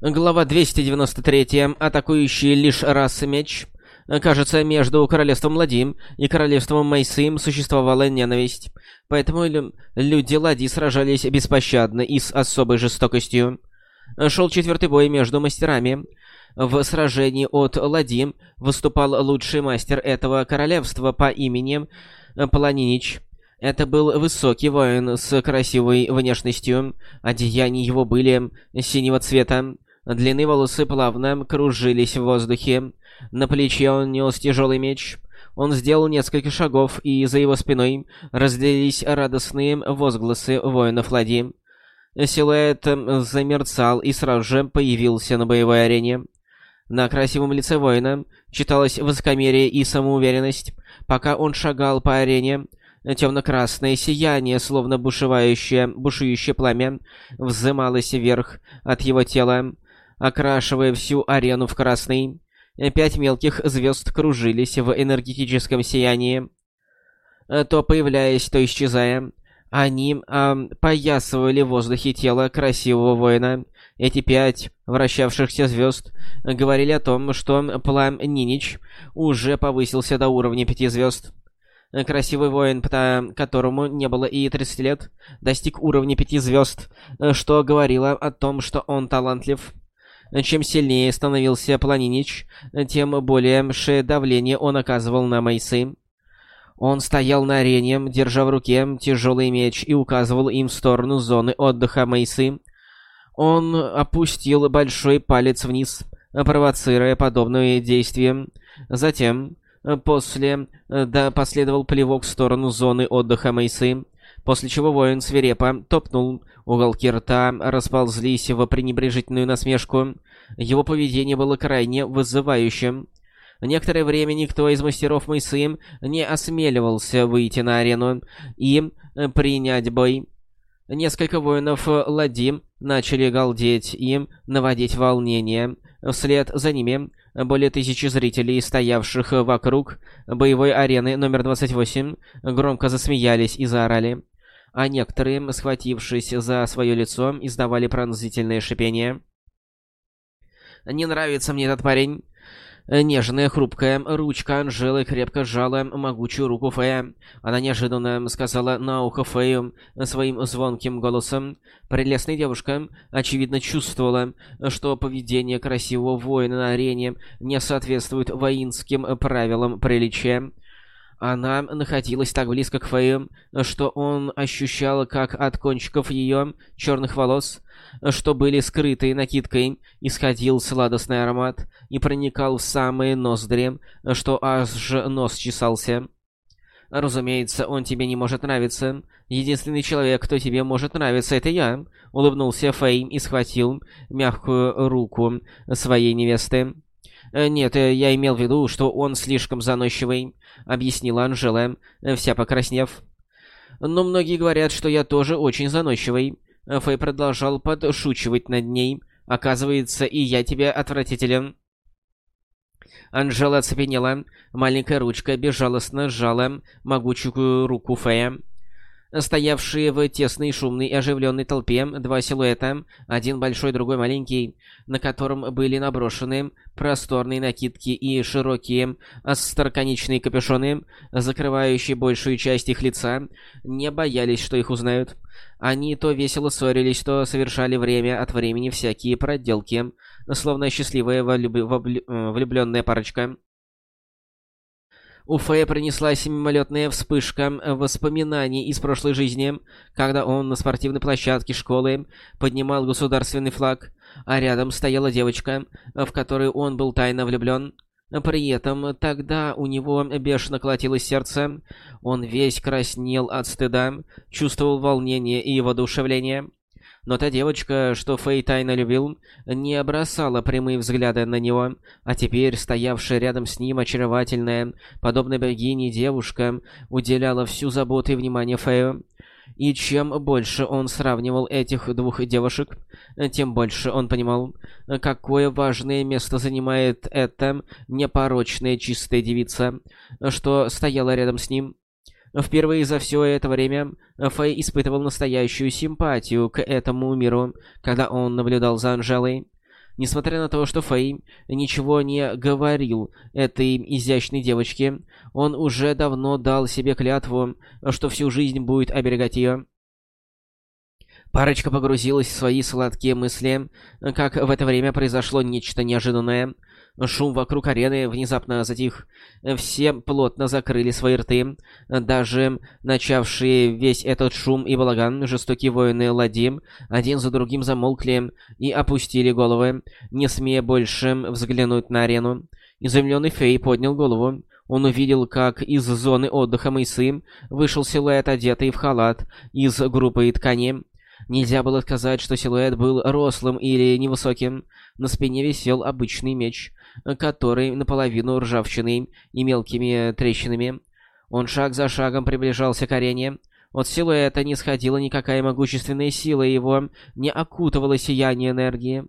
Глава 293. Атакующий лишь раз меч. Кажется, между королевством Ладим и королевством Майсим существовала ненависть. Поэтому люди Лади сражались беспощадно и с особой жестокостью. Шел четвертый бой между мастерами. В сражении от Ладим выступал лучший мастер этого королевства по имени Полонинич. Это был высокий воин с красивой внешностью. Одеяния его были синего цвета. Длинные волосы плавно кружились в воздухе. На плече он нес тяжелый меч. Он сделал несколько шагов, и за его спиной разделились радостные возгласы воинов Лади. Силуэт замерцал и сразу же появился на боевой арене. На красивом лице воина читалось высокомерие и самоуверенность. Пока он шагал по арене, темно-красное сияние, словно бушевающее, бушующее пламя, взымалось вверх от его тела окрашивая всю арену в красный. Пять мелких звезд кружились в энергетическом сиянии, то появляясь, то исчезая. Они э, поясывали в воздухе тело красивого воина. Эти пять вращавшихся звезд говорили о том, что Плам Нинич уже повысился до уровня пяти звезд. Красивый воин, которому не было и 30 лет, достиг уровня пяти звезд, что говорило о том, что он талантлив. Чем сильнее становился Планинич, тем более давление он оказывал на Майсы. Он стоял на арене, держа в руке тяжелый меч и указывал им в сторону зоны отдыха Майсы. Он опустил большой палец вниз, провоцируя подобные действия. Затем, после, да, последовал плевок в сторону зоны отдыха Майсы, после чего воин свирепо топнул Уголки рта расползлись в пренебрежительную насмешку. Его поведение было крайне вызывающим. Некоторое время никто из мастеров Мэйсы не осмеливался выйти на арену и принять бой. Несколько воинов Лади начали галдеть и наводить волнение. Вслед за ними более тысячи зрителей, стоявших вокруг боевой арены номер 28, громко засмеялись и заорали а некоторые, схватившись за свое лицо, издавали пронзительное шипение. «Не нравится мне этот парень». Нежная, хрупкая ручка Анжелы крепко сжала могучую руку Фея. Она неожиданно сказала на ухо Фею своим звонким голосом. Прелестная девушка, очевидно, чувствовала, что поведение красивого воина на арене не соответствует воинским правилам приличия. Она находилась так близко к Фэю, что он ощущал, как от кончиков ее черных волос, что были скрыты накидкой, исходил сладостный аромат и проникал в самые ноздри, что аж нос чесался. «Разумеется, он тебе не может нравиться. Единственный человек, кто тебе может нравиться, это я», — улыбнулся Фэй и схватил мягкую руку своей невесты. «Нет, я имел в виду, что он слишком заносчивый. — объяснила Анжела, э, вся покраснев. «Но многие говорят, что я тоже очень заносчивый». Фэй продолжал подшучивать над ней. «Оказывается, и я тебе отвратителен». Анжела оцепенела. Маленькая ручка безжалостно сжала могучую руку Фэя. Стоявшие в тесной, шумной и оживленной толпе два силуэта, один большой, другой маленький, на котором были наброшены просторные накидки и широкие остроконечные капюшоны, закрывающие большую часть их лица, не боялись, что их узнают. Они то весело ссорились, то совершали время от времени всякие проделки, словно счастливая влюбленная парочка. У Фея принеслась мимолетная вспышка воспоминаний из прошлой жизни, когда он на спортивной площадке школы поднимал государственный флаг, а рядом стояла девочка, в которую он был тайно влюблен. При этом тогда у него бешено колотилось сердце, он весь краснел от стыда, чувствовал волнение и воодушевление. Но та девочка, что Фэй тайно любил, не бросала прямые взгляды на него, а теперь стоявшая рядом с ним очаровательная, подобная богине девушка, уделяла всю заботу и внимание Фэю. И чем больше он сравнивал этих двух девушек, тем больше он понимал, какое важное место занимает эта непорочная чистая девица, что стояла рядом с ним. Впервые за все это время Фэй испытывал настоящую симпатию к этому миру, когда он наблюдал за Анжелой. Несмотря на то, что Фэй ничего не говорил этой изящной девочке, он уже давно дал себе клятву, что всю жизнь будет оберегать ее. Парочка погрузилась в свои сладкие мысли, как в это время произошло нечто неожиданное. Шум вокруг арены внезапно затих. Все плотно закрыли свои рты. Даже начавшие весь этот шум и балаган жестокие воины Ладим один за другим замолкли и опустили головы, не смея больше взглянуть на арену. Изумленный Фей поднял голову. Он увидел, как из зоны отдыха Мэйсы вышел силуэт, одетый в халат из группы ткани. Нельзя было сказать, что силуэт был рослым или невысоким. На спине висел обычный меч, который наполовину ржавчиной и мелкими трещинами. Он шаг за шагом приближался к арене. От силуэта не сходила никакая могущественная сила, его не окутывало сияние энергии.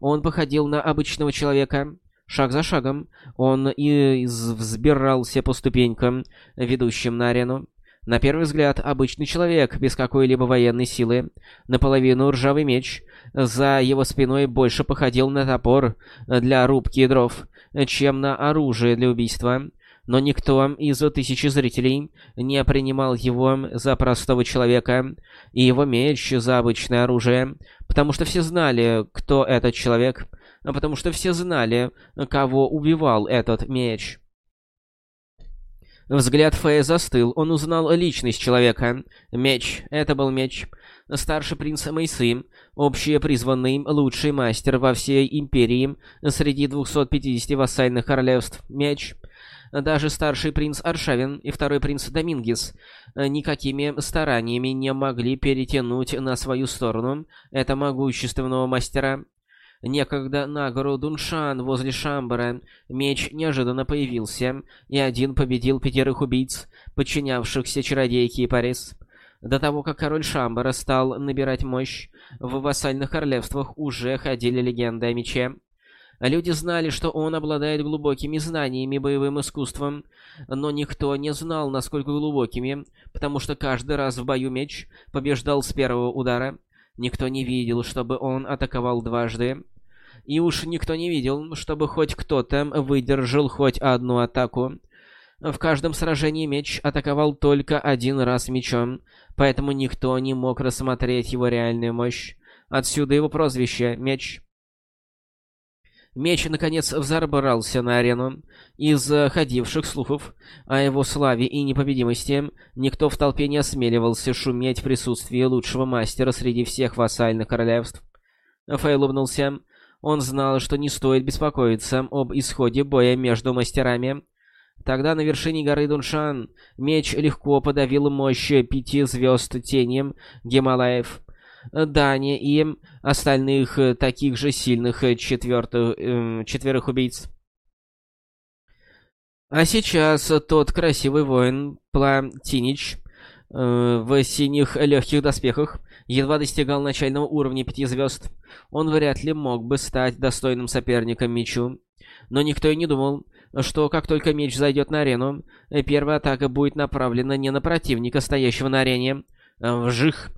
Он походил на обычного человека. Шаг за шагом он и взбирался по ступенькам, ведущим на арену. На первый взгляд, обычный человек, без какой-либо военной силы. Наполовину ржавый меч. За его спиной больше походил на топор для рубки дров, чем на оружие для убийства. Но никто из тысячи зрителей не принимал его за простого человека и его меч за обычное оружие, потому что все знали, кто этот человек, потому что все знали, кого убивал этот меч. Взгляд Фея застыл. Он узнал личность человека. Меч. Это был меч. Старший принц Мэйсы, общий призванный лучший мастер во всей империи среди 250 вассальных королевств. Меч. Даже старший принц Аршавин и второй принц Домингес никакими стараниями не могли перетянуть на свою сторону это могущественного мастера. Некогда на гору Дуншан возле Шамбара меч неожиданно появился, и один победил пятерых убийц, подчинявшихся чародейке Парис. До того, как король Шамбара стал набирать мощь, в вассальных королевствах уже ходили легенды о мече. Люди знали, что он обладает глубокими знаниями боевым искусством, но никто не знал, насколько глубокими, потому что каждый раз в бою меч побеждал с первого удара. Никто не видел, чтобы он атаковал дважды. И уж никто не видел, чтобы хоть кто-то выдержал хоть одну атаку. В каждом сражении меч атаковал только один раз мечом, поэтому никто не мог рассмотреть его реальную мощь. Отсюда его прозвище «Меч». Меч, наконец, взобрался на арену. Из ходивших слухов о его славе и непобедимости никто в толпе не осмеливался шуметь в присутствии лучшего мастера среди всех вассальных королевств. Фэй улыбнулся. Он знал, что не стоит беспокоиться об исходе боя между мастерами. Тогда на вершине горы Дуншан меч легко подавил мощь пяти звезд тенем Гималаев, Дани и остальных таких же сильных четвертых, э, четверых убийц. А сейчас тот красивый воин Платинич э, в синих легких доспехах едва достигал начального уровня пяти звезд. Он вряд ли мог бы стать достойным соперником мечу. Но никто и не думал, что как только меч зайдет на арену, первая атака будет направлена не на противника, стоящего на арене. Вжих!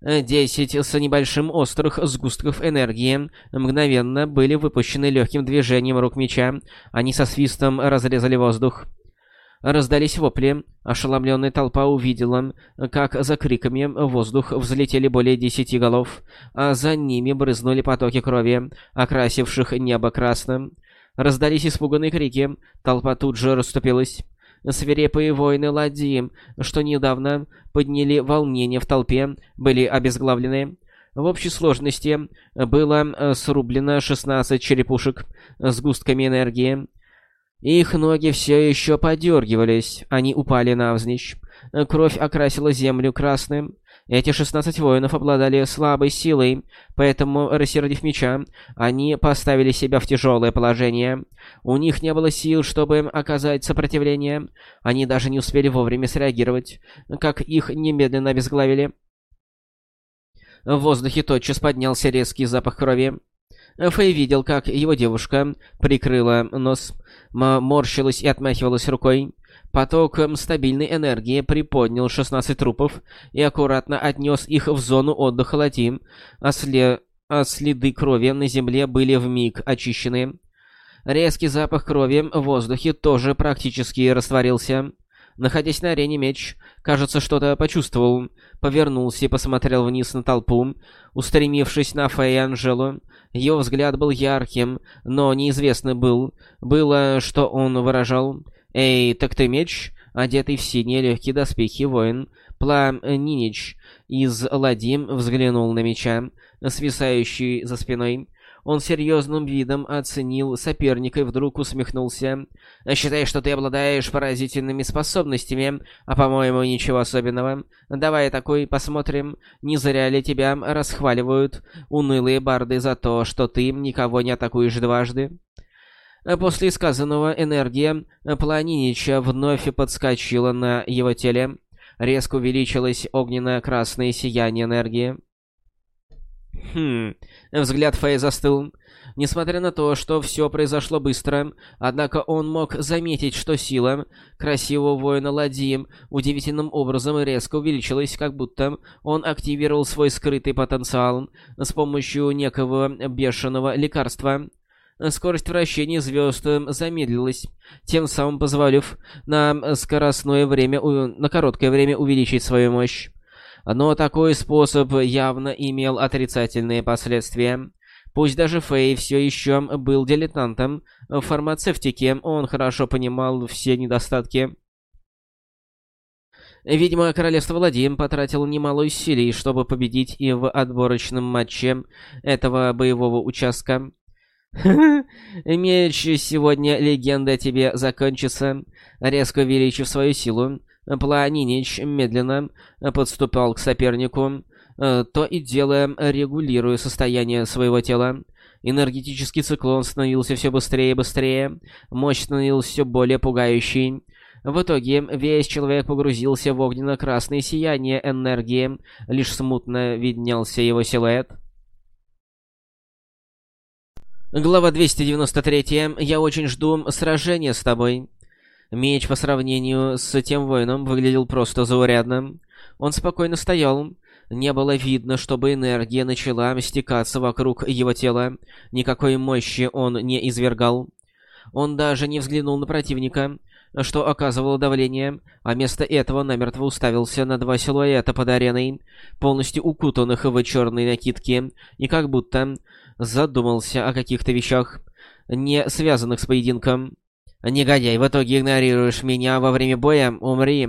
Десять с небольшим острых сгустков энергии мгновенно были выпущены легким движением рук меча. Они со свистом разрезали воздух. Раздались вопли. Ошеломленная толпа увидела, как за криками в воздух взлетели более десяти голов, а за ними брызнули потоки крови, окрасивших небо красным. Раздались испуганные крики. Толпа тут же расступилась. Свирепые воины Ладьи, что недавно подняли волнение в толпе, были обезглавлены. В общей сложности было срублено 16 черепушек с густками энергии. Их ноги все еще подергивались, они упали навзничь. Кровь окрасила землю красным. Эти шестнадцать воинов обладали слабой силой, поэтому, рассердив меча, они поставили себя в тяжелое положение. У них не было сил, чтобы оказать сопротивление. Они даже не успели вовремя среагировать, как их немедленно обезглавили. В воздухе тотчас поднялся резкий запах крови. Фэй видел, как его девушка прикрыла нос, морщилась и отмахивалась рукой. Поток стабильной энергии приподнял 16 трупов и аккуратно отнес их в зону отдыха Латим, а след... а следы крови на земле были вмиг очищены. Резкий запах крови в воздухе тоже практически растворился. Находясь на арене, меч, кажется, что-то почувствовал. Повернулся и посмотрел вниз на толпу, устремившись на Фэй Анжелу. Его взгляд был ярким, но неизвестно был, было, что он выражал. «Эй, так ты меч?» Одетый в синие легкие доспехи воин Пламнинич из Ладим взглянул на меча, свисающий за спиной. Он серьезным видом оценил соперника и вдруг усмехнулся. «Считай, что ты обладаешь поразительными способностями, а, по-моему, ничего особенного. Давай такой посмотрим, не зря ли тебя расхваливают унылые барды за то, что ты никого не атакуешь дважды?» После сказанного энергия Планинича вновь подскочила на его теле. Резко увеличилось огненно-красное сияние энергии. Хм, взгляд Фэй застыл. Несмотря на то, что все произошло быстро, однако он мог заметить, что сила красивого воина Лади удивительным образом резко увеличилась, как будто он активировал свой скрытый потенциал с помощью некого бешеного лекарства. Скорость вращения звезд замедлилась, тем самым позволив на скоростное время, на короткое время увеличить свою мощь. Но такой способ явно имел отрицательные последствия. Пусть даже Фэй все еще был дилетантом в фармацевтике, он хорошо понимал все недостатки. Видимо, королевство Владим потратило немало усилий, чтобы победить и в отборочном матче этого боевого участка. Меч сегодня легенда тебе закончится. Резко увеличив свою силу, Планинич медленно подступал к сопернику, э, то и дело регулируя состояние своего тела. Энергетический циклон становился все быстрее и быстрее, мощь становилась все более пугающей. В итоге весь человек погрузился в огненно-красное сияние энергии, лишь смутно виднелся его силуэт. Глава 293. Я очень жду сражения с тобой. Меч по сравнению с тем воином выглядел просто заурядным. Он спокойно стоял. Не было видно, чтобы энергия начала стекаться вокруг его тела. Никакой мощи он не извергал. Он даже не взглянул на противника, что оказывало давление, а вместо этого намертво уставился на два силуэта под ареной, полностью укутанных в черные накидки, и как будто задумался о каких-то вещах, не связанных с поединком. «Негодяй, в итоге игнорируешь меня во время боя? Умри!»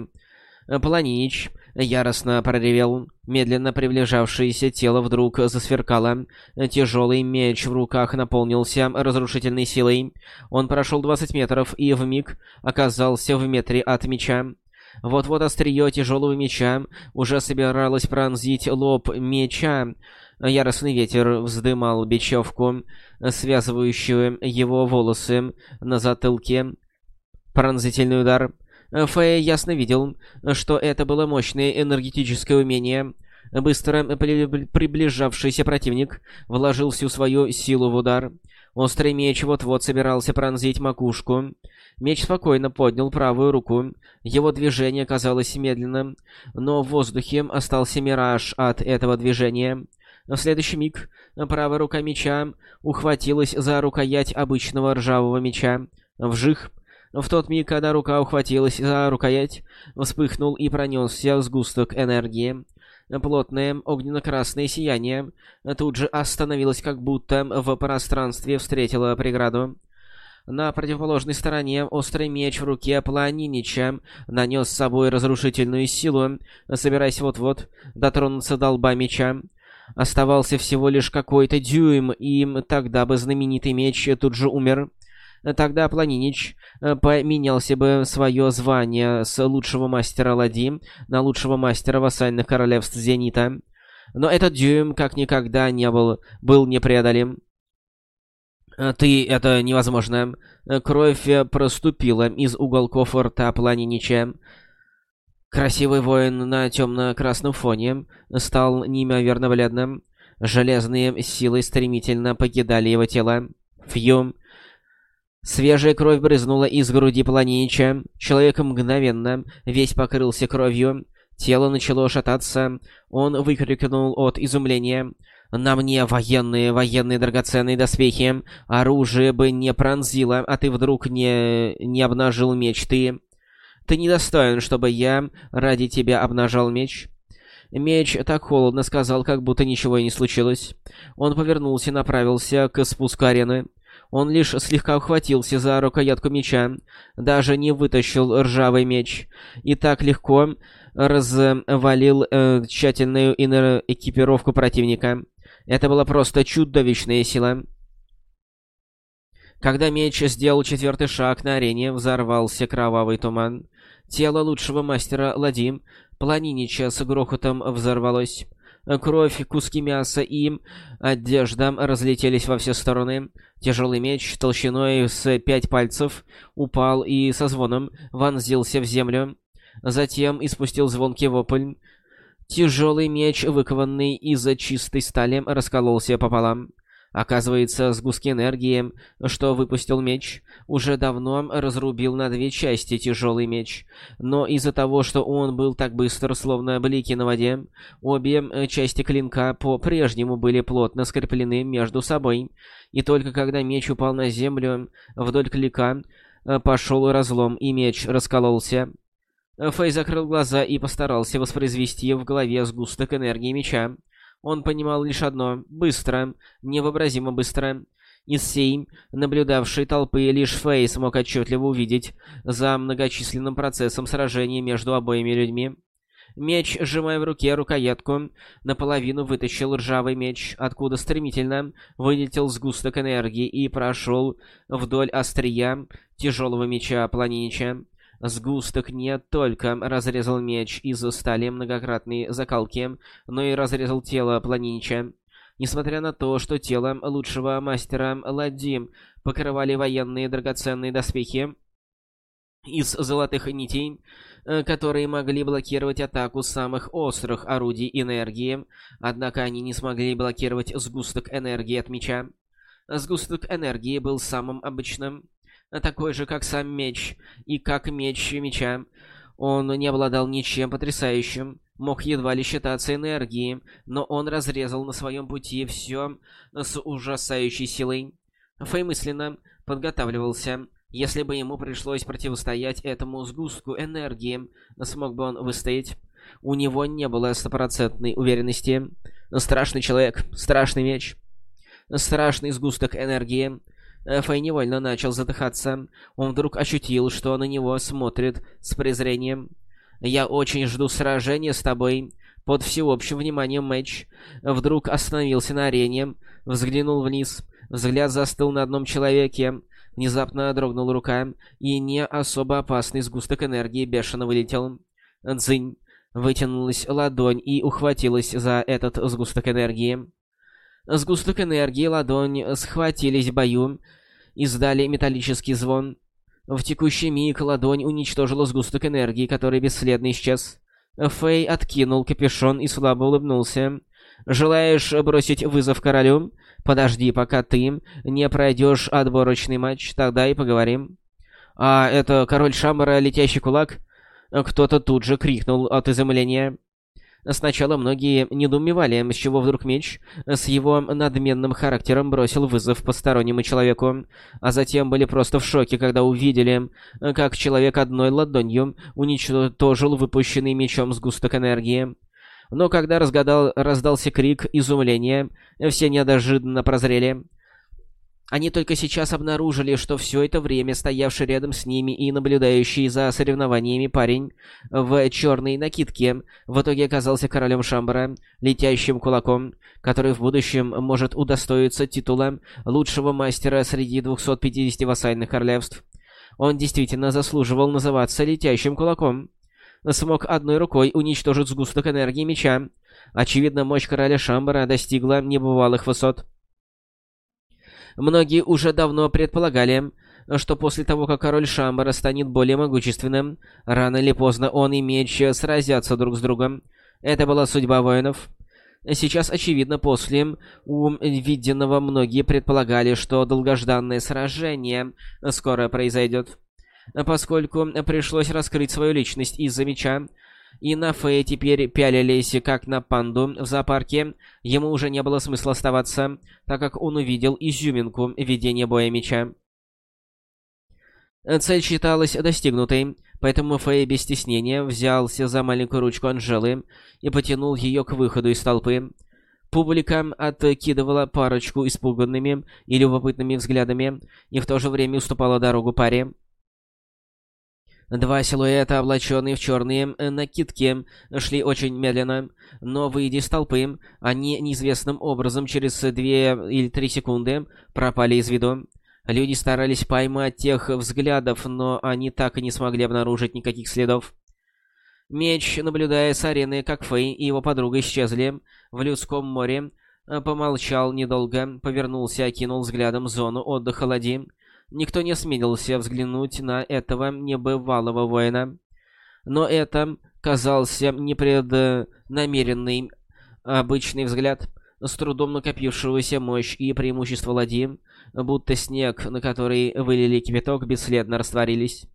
Планич яростно проревел. Медленно приближавшееся тело вдруг засверкало. Тяжелый меч в руках наполнился разрушительной силой. Он прошел 20 метров и вмиг оказался в метре от меча. Вот-вот острие тяжелого меча уже собиралось пронзить лоб меча, Яростный ветер вздымал бечевку, связывающую его волосы на затылке. Пронзительный удар. Фэй ясно видел, что это было мощное энергетическое умение. Быстро приближавшийся противник вложил всю свою силу в удар. Острый меч вот-вот собирался пронзить макушку. Меч спокойно поднял правую руку. Его движение казалось медленным, но в воздухе остался мираж от этого движения. В следующий миг правая рука меча ухватилась за рукоять обычного ржавого меча. Вжих. В тот миг, когда рука ухватилась за рукоять, вспыхнул и пронесся сгусток энергии. Плотное огненно-красное сияние тут же остановилось, как будто в пространстве встретило преграду. На противоположной стороне острый меч в руке Планинича нанес с собой разрушительную силу, собираясь вот-вот дотронуться до лба меча. Оставался всего лишь какой-то дюйм, и тогда бы знаменитый меч тут же умер. Тогда Планинич э, поменялся бы свое звание с лучшего мастера Лади на лучшего мастера вассальных королевств Зенита. Но этот дюйм как никогда не был, был непреодолим. Э, «Ты... это невозможно». Кровь проступила из уголков рта Планинича. Красивый воин на темно-красном фоне стал неимоверно бледным. Железные силы стремительно покидали его тело. Фью. Свежая кровь брызнула из груди Планинича. Человек мгновенно весь покрылся кровью. Тело начало шататься. Он выкрикнул от изумления. На мне военные, военные драгоценные доспехи. Оружие бы не пронзило, а ты вдруг не... не обнажил меч. Ты... Ты недостоин, чтобы я ради тебя обнажал меч. Меч так холодно сказал, как будто ничего и не случилось. Он повернулся и направился к спуску арены. Он лишь слегка ухватился за рукоятку меча, даже не вытащил ржавый меч, и так легко развалил э, тщательную экипировку противника. Это была просто чудовищная сила. Когда меч сделал четвертый шаг на арене, взорвался кровавый туман. Тело лучшего мастера Ладим Планинича с грохотом взорвалось. Кровь, куски мяса и одежда разлетелись во все стороны. Тяжелый меч толщиной с пять пальцев упал и со звоном вонзился в землю. Затем испустил звонкий вопль. Тяжелый меч, выкованный из чистой стали, раскололся пополам. Оказывается, сгустки энергии, что выпустил меч, уже давно разрубил на две части тяжелый меч. Но из-за того, что он был так быстр, словно блики на воде, обе э, части клинка по-прежнему были плотно скреплены между собой. И только когда меч упал на землю, вдоль клинка э, пошел разлом, и меч раскололся. Фэй закрыл глаза и постарался воспроизвести в голове сгусток энергии меча. Он понимал лишь одно — быстро, невообразимо быстро. Из всей наблюдавшей толпы лишь Фэй смог отчетливо увидеть за многочисленным процессом сражения между обоими людьми. Меч, сжимая в руке рукоятку, наполовину вытащил ржавый меч, откуда стремительно вылетел сгусток энергии и прошел вдоль острия тяжелого меча Планинича. Сгусток не только разрезал меч из стали многократной закалки, но и разрезал тело Планинича. Несмотря на то, что тело лучшего мастера Ладди покрывали военные драгоценные доспехи из золотых нитей, э, которые могли блокировать атаку самых острых орудий энергии, однако они не смогли блокировать сгусток энергии от меча. Сгусток энергии был самым обычным такой же, как сам меч, и как меч меча. Он не обладал ничем потрясающим, мог едва ли считаться энергией, но он разрезал на своем пути все с ужасающей силой. Фэй мысленно подготавливался. Если бы ему пришлось противостоять этому сгустку энергии, смог бы он выстоять? У него не было стопроцентной уверенности. Страшный человек, страшный меч, страшный сгусток энергии — Фэй невольно начал задыхаться. Он вдруг ощутил, что на него смотрит с презрением. «Я очень жду сражения с тобой». Под всеобщим вниманием Мэтч вдруг остановился на арене, взглянул вниз. Взгляд застыл на одном человеке. Внезапно дрогнула рука, и не особо опасный сгусток энергии бешено вылетел. Дзынь. Вытянулась ладонь и ухватилась за этот сгусток энергии. Сгусток энергии ладонь схватились в бою, издали металлический звон. В текущий миг ладонь уничтожила сгусток энергии, который бесследно исчез. Фэй откинул капюшон и слабо улыбнулся. «Желаешь бросить вызов королю? Подожди, пока ты не пройдешь отборочный матч, тогда и поговорим». «А это король Шамбара, летящий кулак?» Кто-то тут же крикнул от изумления. Сначала многие недоумевали, с чего вдруг меч с его надменным характером бросил вызов постороннему человеку, а затем были просто в шоке, когда увидели, как человек одной ладонью уничтожил выпущенный мечом сгусток энергии. Но когда разгадал, раздался крик изумления, все неожиданно прозрели. Они только сейчас обнаружили, что все это время стоявший рядом с ними и наблюдающий за соревнованиями парень в черной накидке в итоге оказался королем Шамбара, летящим кулаком, который в будущем может удостоиться титула лучшего мастера среди 250 вассальных королевств. Он действительно заслуживал называться летящим кулаком. Смог одной рукой уничтожить сгусток энергии меча. Очевидно, мощь короля Шамбара достигла небывалых высот. Многие уже давно предполагали, что после того, как король Шамбара станет более могущественным, рано или поздно он и меч сразятся друг с другом. Это была судьба воинов. Сейчас, очевидно, после увиденного многие предполагали, что долгожданное сражение скоро произойдет. Поскольку пришлось раскрыть свою личность из-за меча, и на Фэй теперь пялились как на панду в зоопарке, ему уже не было смысла оставаться, так как он увидел изюминку ведения боя меча. Цель считалась достигнутой, поэтому Фэй без стеснения взялся за маленькую ручку Анжелы и потянул ее к выходу из толпы. Публика откидывала парочку испуганными и любопытными взглядами и в то же время уступала дорогу паре. Два силуэта, облаченные в черные э, накидки, шли очень медленно, но, выйдя из толпы, они неизвестным образом через две или три секунды пропали из виду. Люди старались поймать тех взглядов, но они так и не смогли обнаружить никаких следов. Меч, наблюдая с арены, как Фэй и его подруга исчезли в людском море, э, помолчал недолго, повернулся, окинул взглядом зону отдыха ладьи, Никто не осмелился взглянуть на этого небывалого воина. Но это казался непреднамеренный обычный взгляд, с трудом накопившегося мощь и преимущество ладьи, будто снег, на который вылили кипяток, бесследно растворились.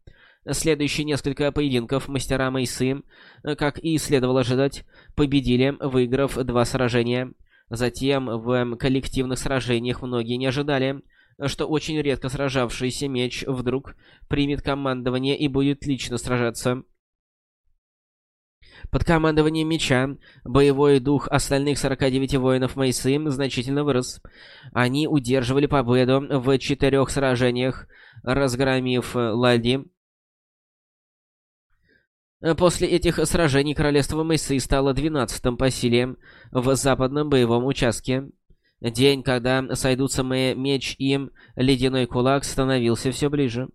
Следующие несколько поединков мастера Мэйсы, как и следовало ожидать, победили, выиграв два сражения. Затем в коллективных сражениях многие не ожидали, что очень редко сражавшийся меч вдруг примет командование и будет лично сражаться. Под командованием меча боевой дух остальных 49 воинов Мэйсы значительно вырос. Они удерживали победу в четырех сражениях, разгромив Лади. После этих сражений королевство Мэйсы стало 12-м по силе в западном боевом участке. День, когда сойдутся мои меч и ледяной кулак, становился все ближе.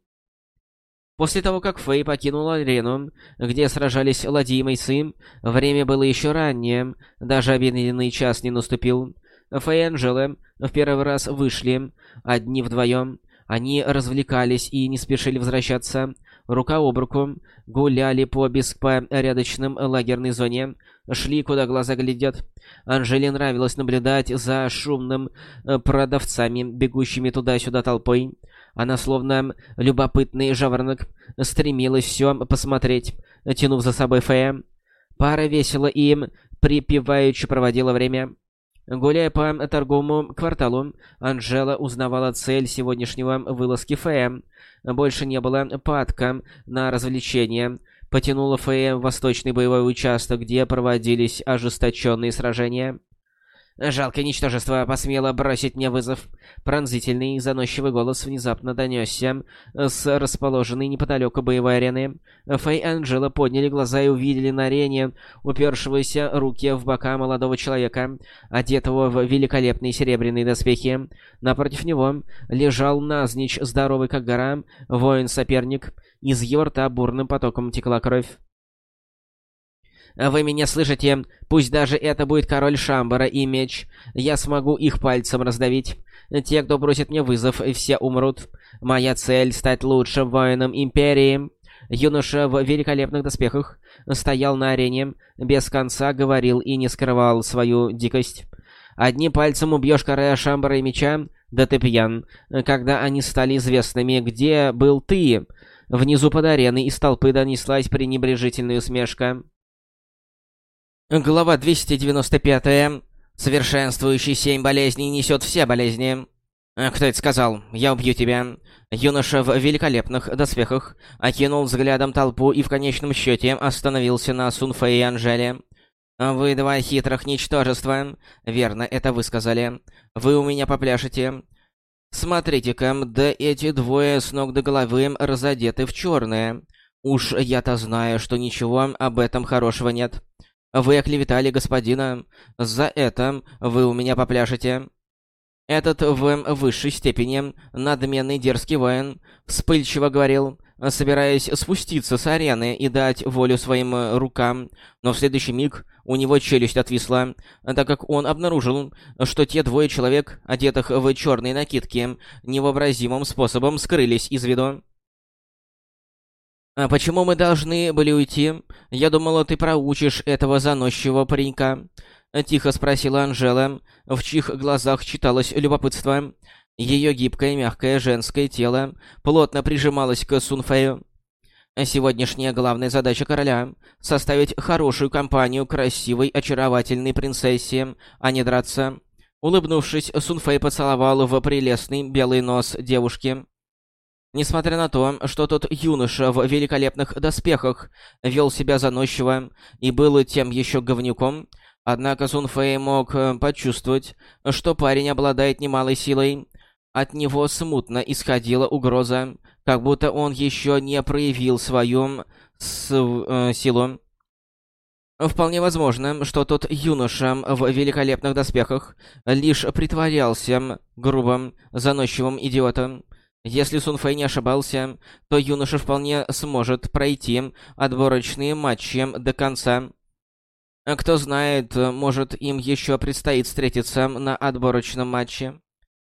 После того, как Фэй покинула арену, где сражались ладьи и Мэйсы, время было еще раннее, даже обеденный час не наступил. Фэй и Анжела в первый раз вышли, одни вдвоем. Они развлекались и не спешили возвращаться. Рука об руку гуляли по беспорядочным лагерной зоне, шли, куда глаза глядят. Анжеле нравилось наблюдать за шумным э, продавцами, бегущими туда-сюда толпой. Она, словно любопытный жаворонок, стремилась все посмотреть, тянув за собой Фея. Пара весело им припеваючи проводила время. Гуляя по торговому кварталу, Анжела узнавала цель сегодняшнего вылазки Фея. Больше не было падка на развлечения — потянула Фея в восточный боевой участок, где проводились ожесточенные сражения. Жалкое ничтожество посмело бросить мне вызов. Пронзительный, заносчивый голос внезапно донесся с расположенной неподалеку боевой арены. Фэй и Анджела подняли глаза и увидели на арене упершегося руки в бока молодого человека, одетого в великолепные серебряные доспехи. Напротив него лежал назничь, здоровый как гора, воин-соперник. Из его рта бурным потоком текла кровь. «Вы меня слышите? Пусть даже это будет король Шамбара и меч. Я смогу их пальцем раздавить. Те, кто бросит мне вызов, все умрут. Моя цель — стать лучшим воином Империи». Юноша в великолепных доспехах стоял на арене, без конца говорил и не скрывал свою дикость. «Одним пальцем убьешь короля Шамбара и меча? Да ты пьян. Когда они стали известными, где был ты?» Внизу под ареной из толпы донеслась пренебрежительная усмешка. Глава 295. Совершенствующий семь болезней несет все болезни. Кто это сказал? Я убью тебя. Юноша в великолепных доспехах окинул взглядом толпу и в конечном счете остановился на Сунфе и Анжеле. «Вы два хитрых ничтожества. Верно, это вы сказали. Вы у меня попляшете. Смотрите-ка, да эти двое с ног до головы разодеты в черное. Уж я-то знаю, что ничего об этом хорошего нет. Вы оклеветали господина. За это вы у меня попляшете. Этот в высшей степени надменный дерзкий воин вспыльчиво говорил, собираясь спуститься с арены и дать волю своим рукам, но в следующий миг у него челюсть отвисла, так как он обнаружил, что те двое человек, одетых в черные накидки, невообразимым способом скрылись из виду. «А почему мы должны были уйти? Я думала, ты проучишь этого заносчивого паренька». Тихо спросила Анжела, в чьих глазах читалось любопытство. Ее гибкое, мягкое женское тело плотно прижималось к Сунфею. Сегодняшняя главная задача короля — составить хорошую компанию красивой, очаровательной принцессе, а не драться. Улыбнувшись, Сунфэй поцеловал в прелестный белый нос девушки. Несмотря на то, что тот юноша в великолепных доспехах вел себя заносчиво и был тем еще говнюком, однако Сунфэй мог почувствовать, что парень обладает немалой силой. От него смутно исходила угроза, как будто он еще не проявил свою с, э, силу. Вполне возможно, что тот юноша в великолепных доспехах лишь притворялся грубым, заносчивым идиотом. Если Сунфэй не ошибался, то юноша вполне сможет пройти отборочные матчи до конца. Кто знает, может им еще предстоит встретиться на отборочном матче.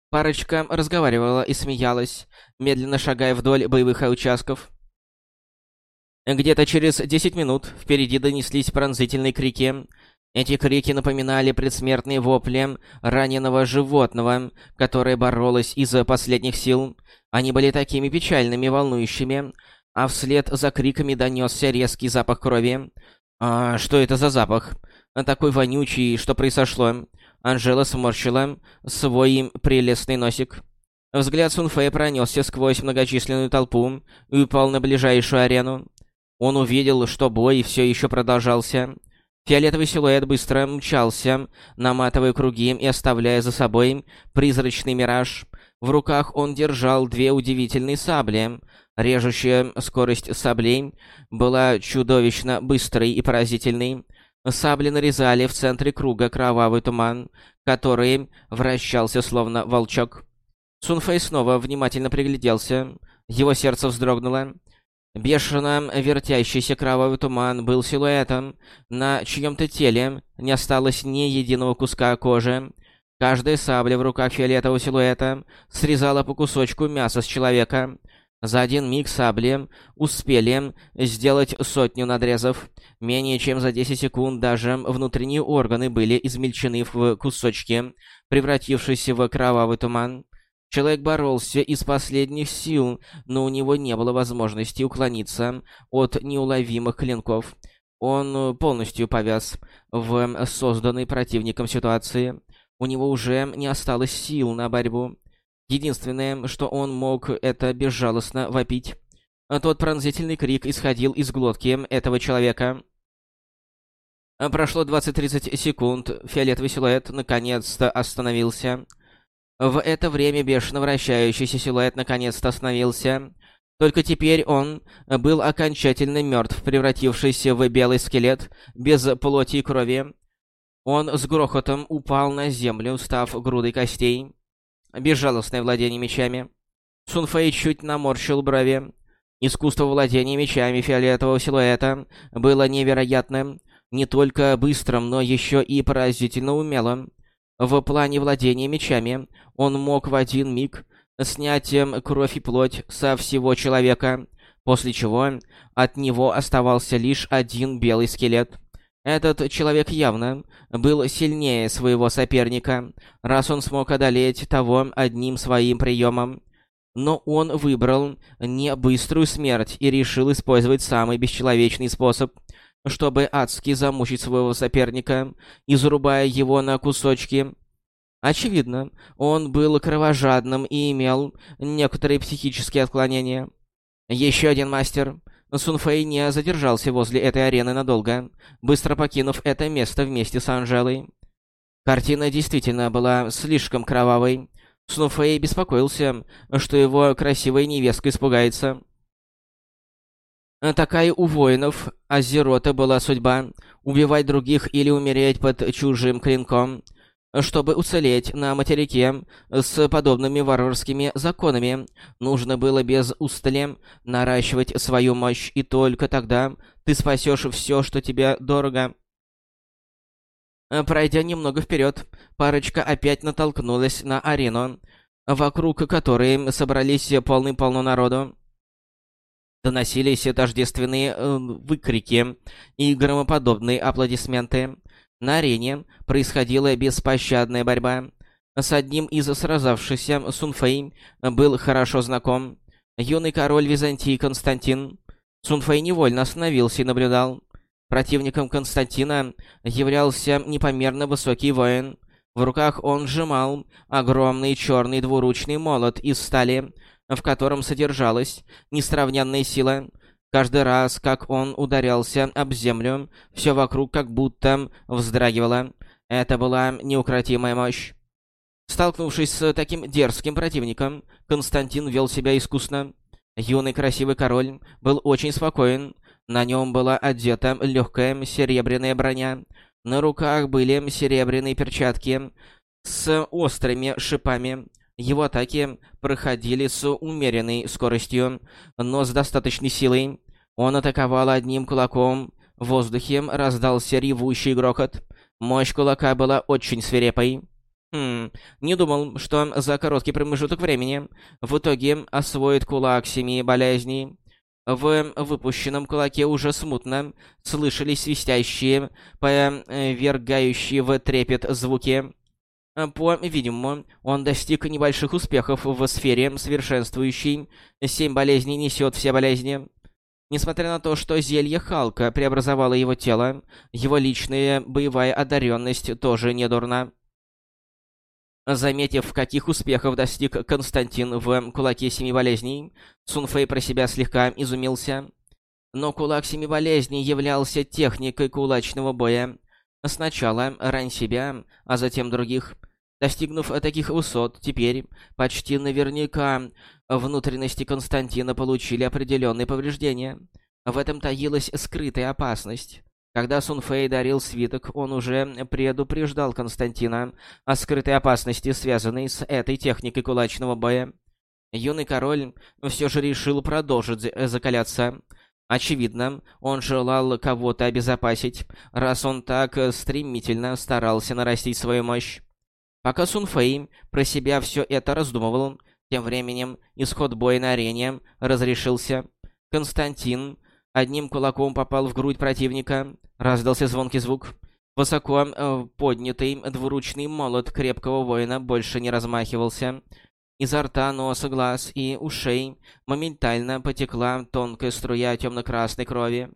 Парочка разговаривала и смеялась, медленно шагая вдоль боевых участков. Где-то через 10 минут впереди донеслись пронзительные крики. Эти крики напоминали предсмертные вопли раненого животного, которое боролось из-за последних сил. Они были такими печальными, волнующими, а вслед за криками донесся резкий запах крови. «А что это за запах? Такой вонючий, что произошло?» Анжела сморщила свой прелестный носик. Взгляд Сунфея пронесся сквозь многочисленную толпу и упал на ближайшую арену. Он увидел, что бой все еще продолжался. Фиолетовый силуэт быстро мчался, наматывая круги и оставляя за собой призрачный мираж. В руках он держал две удивительные сабли. Режущая скорость саблей была чудовищно быстрой и поразительной. Сабли нарезали в центре круга кровавый туман, который вращался словно волчок. Сунфэй снова внимательно пригляделся. Его сердце вздрогнуло. Бешено вертящийся кровавый туман был силуэтом. На чьем-то теле не осталось ни единого куска кожи. Каждая сабля в руках фиолетового силуэта срезала по кусочку мяса с человека. За один миг сабли успели сделать сотню надрезов. Менее чем за 10 секунд даже внутренние органы были измельчены в кусочки, превратившись в кровавый туман. Человек боролся из последних сил, но у него не было возможности уклониться от неуловимых клинков. Он полностью повяз в созданной противником ситуации. У него уже не осталось сил на борьбу. Единственное, что он мог, это безжалостно вопить. Тот пронзительный крик исходил из глотки этого человека. Прошло 20-30 секунд, фиолетовый силуэт наконец-то остановился. В это время бешено вращающийся силуэт наконец-то остановился. Только теперь он был окончательно мертв, превратившийся в белый скелет без плоти и крови. Он с грохотом упал на землю, став грудой костей. Безжалостное владение мечами. Сунфэй чуть наморщил брови. Искусство владения мечами фиолетового силуэта было невероятным, не только быстрым, но еще и поразительно умелым. В плане владения мечами он мог в один миг снять кровь и плоть со всего человека, после чего от него оставался лишь один белый скелет. Этот человек явно был сильнее своего соперника, раз он смог одолеть того одним своим приемом. Но он выбрал не быструю смерть и решил использовать самый бесчеловечный способ, чтобы адски замучить своего соперника, изрубая его на кусочки. Очевидно, он был кровожадным и имел некоторые психические отклонения. Еще один мастер Сунфэй не задержался возле этой арены надолго, быстро покинув это место вместе с Анжелой. Картина действительно была слишком кровавой. Сунфэй беспокоился, что его красивая невестка испугается. Такая у воинов Азерота была судьба — убивать других или умереть под чужим клинком — чтобы уцелеть на материке с подобными варварскими законами, нужно было без устали наращивать свою мощь, и только тогда ты спасешь все, что тебе дорого. Пройдя немного вперед, парочка опять натолкнулась на арену, вокруг которой собрались полным-полно народу. Доносились тождественные э, выкрики и громоподобные аплодисменты. На арене происходила беспощадная борьба. С одним из сражавшихся Сунфэй был хорошо знаком. Юный король Византии Константин. Сунфэй невольно остановился и наблюдал. Противником Константина являлся непомерно высокий воин. В руках он сжимал огромный черный двуручный молот из стали, в котором содержалась несравненная сила. Каждый раз, как он ударялся об землю, все вокруг как будто вздрагивало. Это была неукротимая мощь. Столкнувшись с таким дерзким противником, Константин вел себя искусно. Юный красивый король был очень спокоен. На нем была одета легкая серебряная броня. На руках были серебряные перчатки с острыми шипами. Его атаки проходили с умеренной скоростью, но с достаточной силой. Он атаковал одним кулаком. В воздухе раздался ревущий грохот. Мощь кулака была очень свирепой. Хм, не думал, что за короткий промежуток времени в итоге освоит кулак семи болезней. В выпущенном кулаке уже смутно слышались свистящие, повергающие в трепет звуки. По-видимому, он достиг небольших успехов в сфере совершенствующей. Семь болезней несет все болезни. Несмотря на то, что зелье Халка преобразовало его тело, его личная боевая одаренность тоже не дурна. Заметив, каких успехов достиг Константин в «Кулаке семи болезней», Сунфэй про себя слегка изумился. Но «Кулак семи болезней» являлся техникой кулачного боя. Сначала рань себя, а затем других. Достигнув таких высот, теперь почти наверняка внутренности Константина получили определенные повреждения. В этом таилась скрытая опасность. Когда Сун Фэй дарил свиток, он уже предупреждал Константина о скрытой опасности, связанной с этой техникой кулачного боя. Юный король все же решил продолжить закаляться. Очевидно, он желал кого-то обезопасить, раз он так стремительно старался нарастить свою мощь. Пока Сун Фэй про себя все это раздумывал, тем временем исход боя на арене разрешился. Константин одним кулаком попал в грудь противника. Раздался звонкий звук. Высоко э, поднятый двуручный молот крепкого воина больше не размахивался. Изо рта, носа, глаз и ушей моментально потекла тонкая струя темно-красной крови.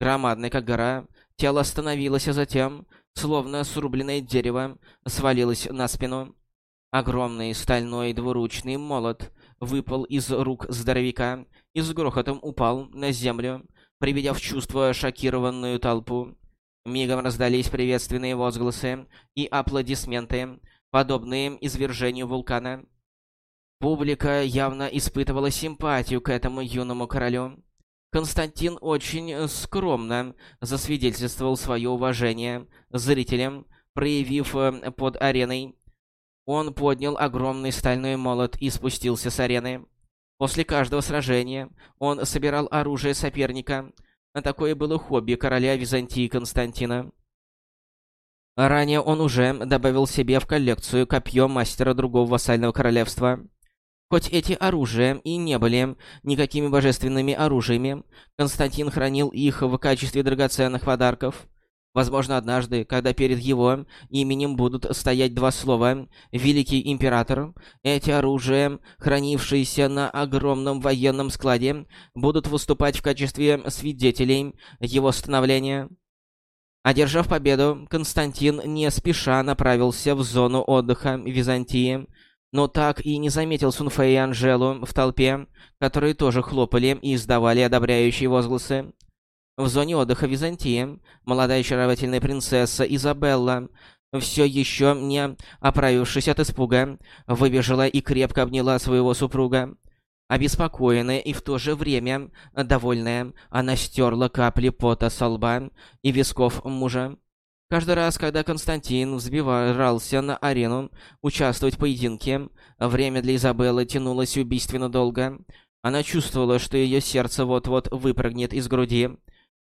Громадная, как гора, тело остановилось, а затем, словно срубленное дерево, свалилось на спину. Огромный стальной двуручный молот выпал из рук здоровяка и с грохотом упал на землю, приведя в чувство шокированную толпу. Мигом раздались приветственные возгласы и аплодисменты, подобные извержению вулкана. Публика явно испытывала симпатию к этому юному королю. Константин очень скромно засвидетельствовал свое уважение зрителям, проявив э, под ареной. Он поднял огромный стальной молот и спустился с арены. После каждого сражения он собирал оружие соперника. Такое было хобби короля Византии Константина. Ранее он уже добавил себе в коллекцию копье мастера другого вассального королевства. Хоть эти оружия и не были никакими божественными оружиями, Константин хранил их в качестве драгоценных подарков. Возможно, однажды, когда перед его именем будут стоять два слова «Великий Император», эти оружия, хранившиеся на огромном военном складе, будут выступать в качестве свидетелей его становления. Одержав победу, Константин не спеша направился в зону отдыха Византии, но так и не заметил Сунфэй и Анжелу в толпе, которые тоже хлопали и издавали одобряющие возгласы. В зоне отдыха Византии молодая очаровательная принцесса Изабелла, все еще не оправившись от испуга, выбежала и крепко обняла своего супруга. Обеспокоенная и в то же время довольная, она стерла капли пота со лба и висков мужа. Каждый раз, когда Константин взбирался на арену участвовать в поединке, время для Изабеллы тянулось убийственно долго. Она чувствовала, что ее сердце вот-вот выпрыгнет из груди.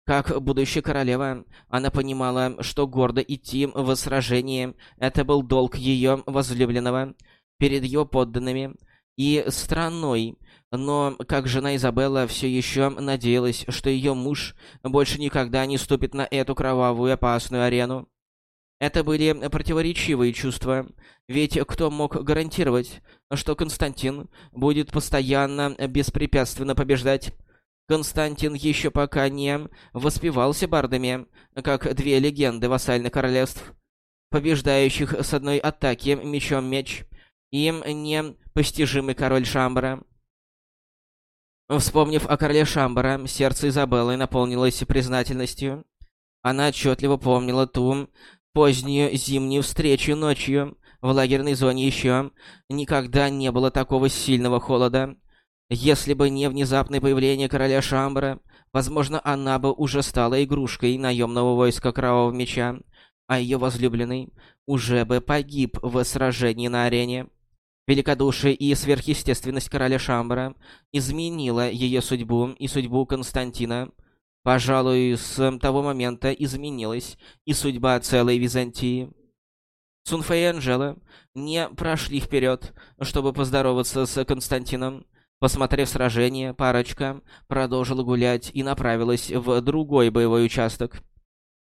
Как будущая королева, она понимала, что гордо идти в сражение — это был долг ее возлюбленного перед ее подданными и страной, но как жена Изабелла все еще надеялась, что ее муж больше никогда не ступит на эту кровавую опасную арену. Это были противоречивые чувства, ведь кто мог гарантировать, что Константин будет постоянно беспрепятственно побеждать? Константин еще пока не воспевался бардами, как две легенды вассальных королевств, побеждающих с одной атаки мечом меч, им непостижимый король Шамбара. Вспомнив о короле Шамбара, сердце Изабеллы наполнилось признательностью. Она отчетливо помнила ту позднюю зимнюю встречу ночью. В лагерной зоне еще никогда не было такого сильного холода. Если бы не внезапное появление короля Шамбара, возможно, она бы уже стала игрушкой наемного войска Кровавого Меча, а ее возлюбленный уже бы погиб в сражении на арене. Великодушие и сверхъестественность короля Шамбара изменила ее судьбу и судьбу Константина. Пожалуй, с того момента изменилась и судьба целой Византии. Сунфэй и Анжела не прошли вперед, чтобы поздороваться с Константином. Посмотрев сражение, парочка продолжила гулять и направилась в другой боевой участок.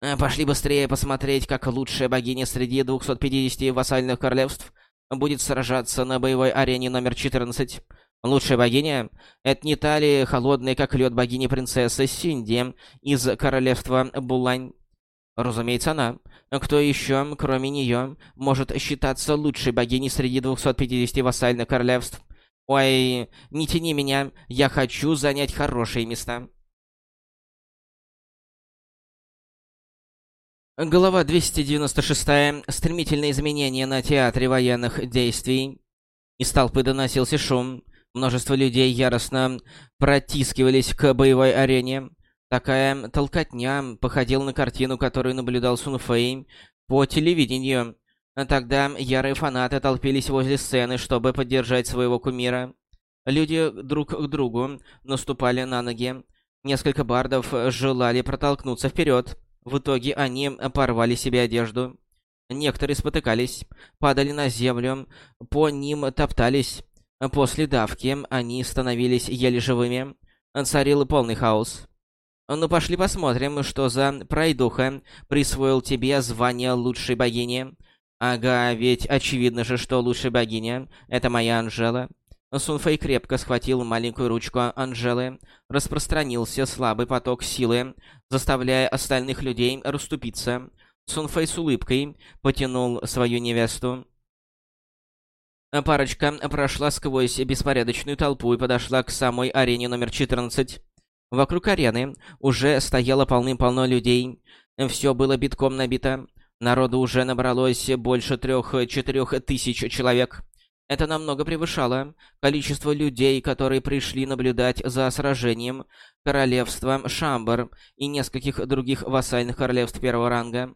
«Э, «Пошли быстрее посмотреть, как лучшая богиня среди 250 вассальных королевств будет сражаться на боевой арене номер 14. Лучшая богиня — это не та ли холодная, как лед богини-принцессы Синди из королевства Булань?» Разумеется, она. Кто еще, кроме нее, может считаться лучшей богиней среди 250 вассальных королевств? Ой, не тяни меня, я хочу занять хорошие места. Глава 296. Стремительные изменения на театре военных действий. Из толпы доносился шум. Множество людей яростно протискивались к боевой арене. Такая толкотня походила на картину, которую наблюдал Сун Фэй по телевидению. Тогда ярые фанаты толпились возле сцены, чтобы поддержать своего кумира. Люди друг к другу наступали на ноги. Несколько бардов желали протолкнуться вперед. В итоге они порвали себе одежду. Некоторые спотыкались, падали на землю, по ним топтались. После давки они становились еле живыми. Царил полный хаос. «Ну пошли посмотрим, что за пройдуха присвоил тебе звание лучшей богини. Ага, ведь очевидно же, что лучшая богиня — это моя Анжела. Сунфэй крепко схватил маленькую ручку Анжелы. Распространился слабый поток силы, заставляя остальных людей расступиться. Сунфэй с улыбкой потянул свою невесту. Парочка прошла сквозь беспорядочную толпу и подошла к самой арене номер 14. Вокруг арены уже стояло полным-полно людей. Все было битком набито. Народу уже набралось больше трех-четырех тысяч человек. Это намного превышало количество людей, которые пришли наблюдать за сражением королевства Шамбар и нескольких других вассальных королевств первого ранга.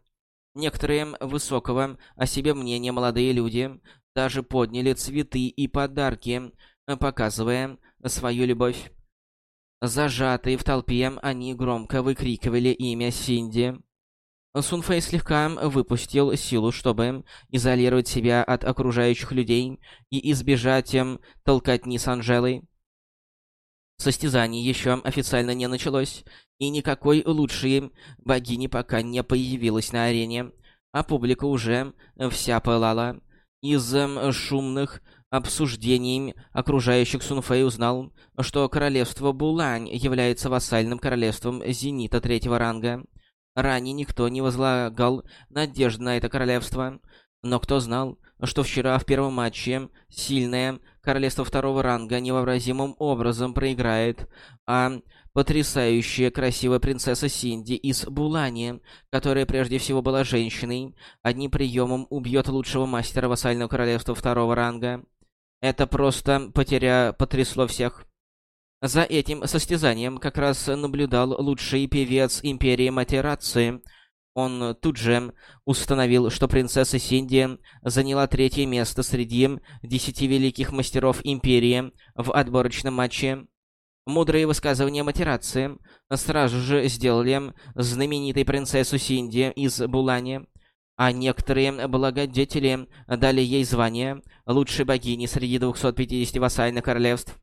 Некоторые высокого о себе мнения молодые люди даже подняли цветы и подарки, показывая свою любовь. Зажатые в толпе, они громко выкрикивали имя Синди. Сунфэй слегка выпустил силу, чтобы изолировать себя от окружающих людей и избежать им толкотни с Анжелой. Состязание еще официально не началось, и никакой лучшей богини пока не появилась на арене, а публика уже вся пылала. Из шумных обсуждений окружающих Сунфэй узнал, что королевство Булань является вассальным королевством Зенита третьего ранга. Ранее никто не возлагал надежд на это королевство. Но кто знал, что вчера в первом матче сильное королевство второго ранга невообразимым образом проиграет, а потрясающая красивая принцесса Синди из Булани, которая прежде всего была женщиной, одним приемом убьет лучшего мастера вассального королевства второго ранга. Это просто потеря потрясло всех. За этим состязанием как раз наблюдал лучший певец Империи Матерации. Он тут же установил, что принцесса Синди заняла третье место среди десяти великих мастеров Империи в отборочном матче. Мудрые высказывания Матерации сразу же сделали знаменитой принцессу Синди из Булани, а некоторые благодетели дали ей звание лучшей богини среди 250 вассальных королевств.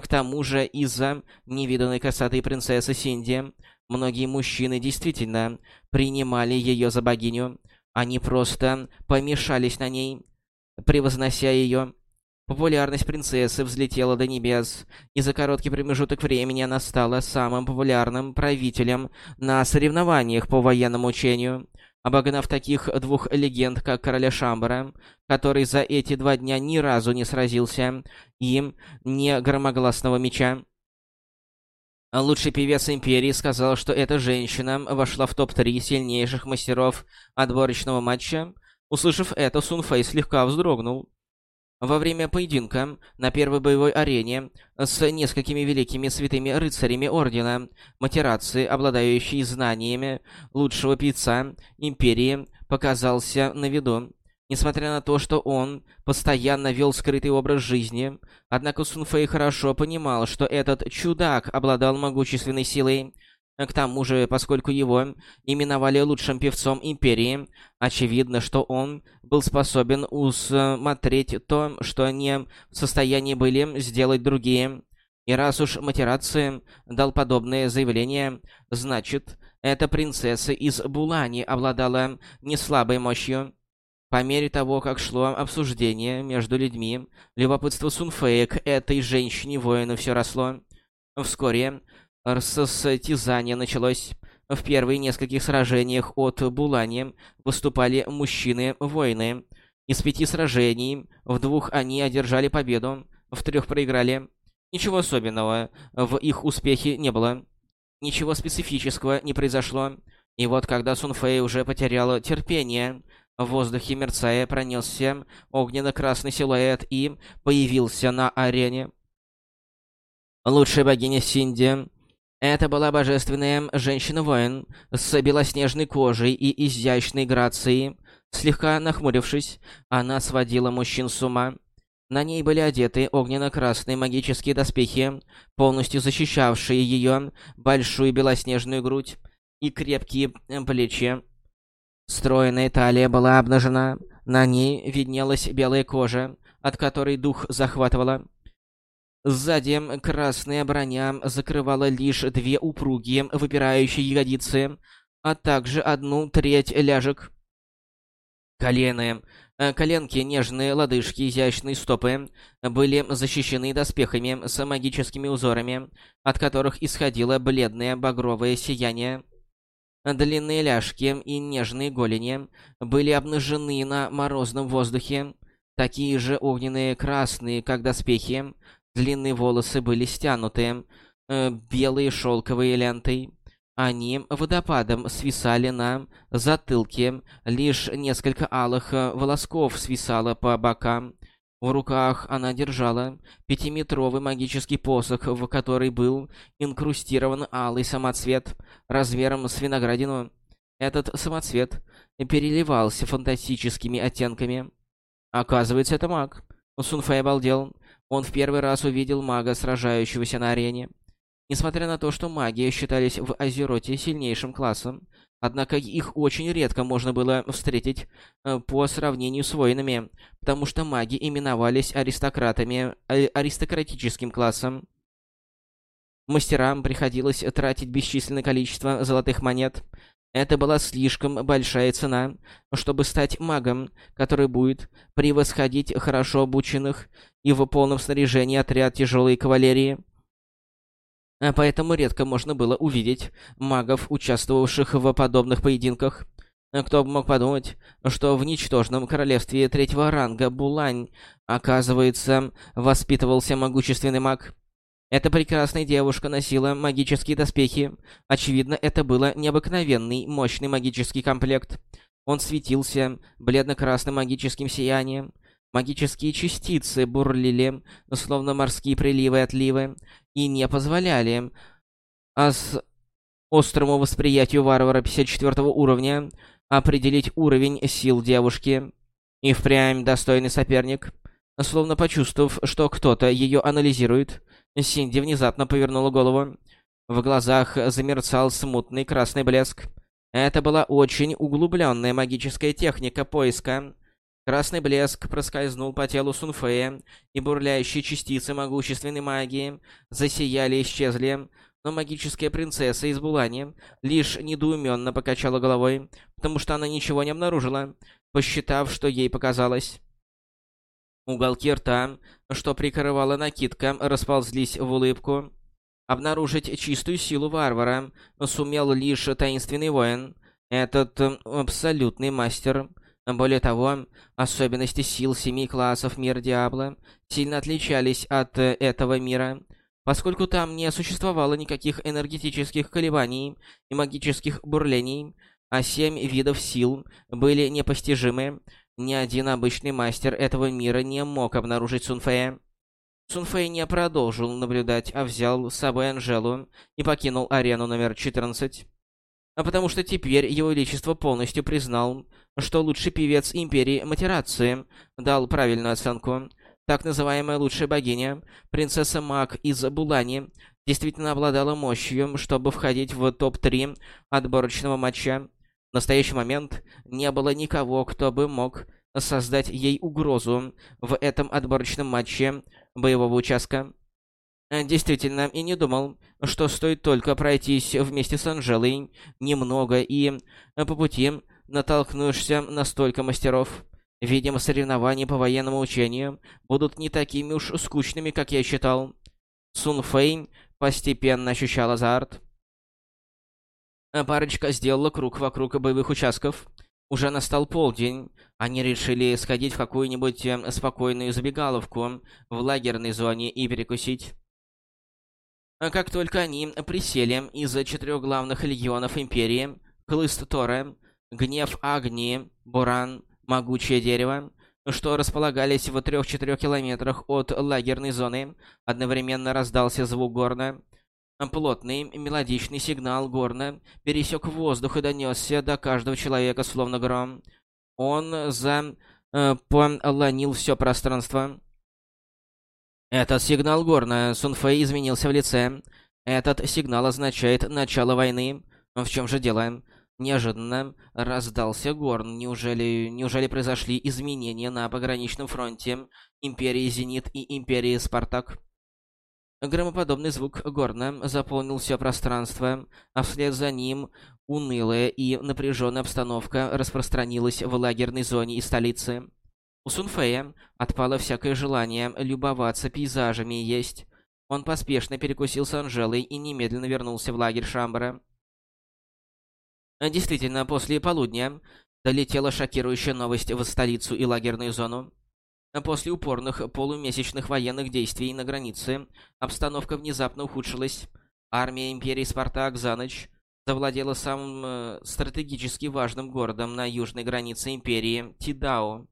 К тому же, из-за невиданной красоты принцессы Синди, многие мужчины действительно принимали ее за богиню. Они просто помешались на ней, превознося ее. Популярность принцессы взлетела до небес, и за короткий промежуток времени она стала самым популярным правителем на соревнованиях по военному учению, обогнав таких двух легенд, как короля Шамбара, который за эти два дня ни разу не сразился, и не громогласного меча. Лучший певец Империи сказал, что эта женщина вошла в топ-3 сильнейших мастеров отборочного матча. Услышав это, Сун Фэй слегка вздрогнул. Во время поединка на первой боевой арене с несколькими великими святыми рыцарями Ордена Матерации, обладающий знаниями лучшего певца Империи, показался на виду. Несмотря на то, что он постоянно вел скрытый образ жизни, однако Сунфэй хорошо понимал, что этот чудак обладал могущественной силой. К тому же, поскольку его именовали лучшим певцом Империи, очевидно, что он был способен усмотреть то, что не в состоянии были сделать другие. И раз уж Матераци дал подобное заявление, значит, эта принцесса из Булани обладала неслабой мощью. По мере того, как шло обсуждение между людьми, любопытство Сунфея к этой женщине-воину все росло. Вскоре состязание началось. В первых нескольких сражениях от Булани выступали мужчины-воины. Из пяти сражений в двух они одержали победу, в трех проиграли. Ничего особенного в их успехе не было. Ничего специфического не произошло. И вот когда Сунфэй уже потерял терпение, в воздухе мерцая пронесся огненно-красный силуэт и появился на арене. Лучшая богиня Синди. Это была божественная женщина-воин с белоснежной кожей и изящной грацией. Слегка нахмурившись, она сводила мужчин с ума. На ней были одеты огненно-красные магические доспехи, полностью защищавшие ее большую белоснежную грудь и крепкие плечи. Стройная талия была обнажена, на ней виднелась белая кожа, от которой дух захватывала. Сзади красная броня закрывала лишь две упругие выпирающие ягодицы, а также одну треть ляжек. Колены, э, коленки, нежные лодыжки, изящные стопы были защищены доспехами с магическими узорами, от которых исходило бледное багровое сияние. Длинные ляжки и нежные голени были обнажены на морозном воздухе, такие же огненные красные, как доспехи. Длинные волосы были стянуты, э, белые шелковые лентой. Они водопадом свисали на затылке, лишь несколько алых э, волосков свисало по бокам. В руках она держала пятиметровый магический посох, в который был инкрустирован алый самоцвет размером с виноградину. Этот самоцвет переливался фантастическими оттенками. Оказывается, это маг. Сунфэй обалдел. Он в первый раз увидел мага, сражающегося на арене. Несмотря на то, что маги считались в Азероте сильнейшим классом, Однако их очень редко можно было встретить э, по сравнению с воинами, потому что маги именовались аристократами, э, аристократическим классом. Мастерам приходилось тратить бесчисленное количество золотых монет. Это была слишком большая цена, чтобы стать магом, который будет превосходить хорошо обученных и в полном снаряжении отряд тяжелой кавалерии. А поэтому редко можно было увидеть магов, участвовавших в подобных поединках. Кто бы мог подумать, что в ничтожном королевстве третьего ранга Булань, оказывается, воспитывался могущественный маг. Эта прекрасная девушка носила магические доспехи. Очевидно, это был необыкновенный, мощный магический комплект. Он светился бледно-красным магическим сиянием. Магические частицы бурлили, словно морские приливы и отливы, и не позволяли а с острому восприятию варвара 54 уровня определить уровень сил девушки. И впрямь достойный соперник. Словно почувствовав, что кто-то ее анализирует, Синди внезапно повернула голову. В глазах замерцал смутный красный блеск. Это была очень углубленная магическая техника поиска. Красный блеск проскользнул по телу Сунфея, и бурлящие частицы могущественной магии засияли и исчезли, но магическая принцесса из Булани лишь недоуменно покачала головой, потому что она ничего не обнаружила, посчитав, что ей показалось. Уголки рта, что прикрывала накидка, расползлись в улыбку. Обнаружить чистую силу варвара сумел лишь таинственный воин. Этот абсолютный мастер. Более того, особенности сил семи классов мира Диабло сильно отличались от этого мира, поскольку там не существовало никаких энергетических колебаний и магических бурлений, а семь видов сил были непостижимы. Ни один обычный мастер этого мира не мог обнаружить Сунфея. Сунфэй не продолжил наблюдать, а взял с собой Анжелу и покинул арену номер 14. А потому что теперь его величество полностью признал, что лучший певец Империи Матерации дал правильную оценку. Так называемая лучшая богиня, принцесса Мак из Булани, действительно обладала мощью, чтобы входить в топ-3 отборочного матча. В настоящий момент не было никого, кто бы мог создать ей угрозу в этом отборочном матче боевого участка. Действительно, и не думал, что стоит только пройтись вместе с Анжелой немного и по пути натолкнешься на столько мастеров. Видимо, соревнования по военному учению будут не такими уж скучными, как я считал. Сун Фэй постепенно ощущал азарт. Парочка сделала круг вокруг боевых участков. Уже настал полдень. Они решили сходить в какую-нибудь э, спокойную забегаловку в лагерной зоне и перекусить. Как только они присели из четырех главных легионов Империи, Хлыст Тора, Гнев Агни, Буран, Могучее Дерево, что располагались в трех-четырех километрах от лагерной зоны, одновременно раздался звук горна. Плотный, мелодичный сигнал горна пересек воздух и донесся до каждого человека, словно гром. Он за... Э, все пространство. Этот сигнал горна. Сунфэй изменился в лице. Этот сигнал означает начало войны. В чем же дело? Неожиданно раздался горн. Неужели, неужели произошли изменения на пограничном фронте Империи Зенит и Империи Спартак? Громоподобный звук горна заполнил все пространство, а вслед за ним унылая и напряженная обстановка распространилась в лагерной зоне и столице. У Сунфея отпало всякое желание любоваться пейзажами и есть. Он поспешно перекусил с Анжелой и немедленно вернулся в лагерь Шамбара. Действительно, после полудня долетела шокирующая новость в столицу и лагерную зону. После упорных полумесячных военных действий на границе обстановка внезапно ухудшилась. Армия Империи Спартак за ночь завладела самым э, стратегически важным городом на южной границе Империи – Тидао.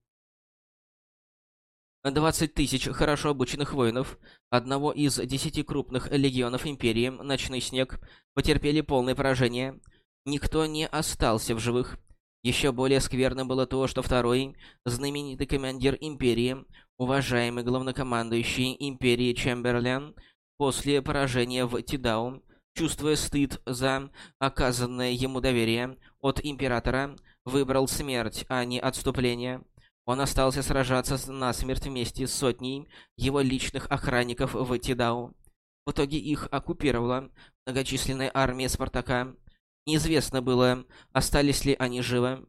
20 тысяч хорошо обученных воинов одного из десяти крупных легионов Империи «Ночной снег» потерпели полное поражение – Никто не остался в живых. Еще более скверно было то, что второй, знаменитый командир Империи, уважаемый главнокомандующий Империи Чемберлен, после поражения в Тидау, чувствуя стыд за оказанное ему доверие от Императора, выбрал смерть, а не отступление. Он остался сражаться насмерть вместе с сотней его личных охранников в Тидау. В итоге их оккупировала многочисленная армия Спартака, Неизвестно было, остались ли они живы.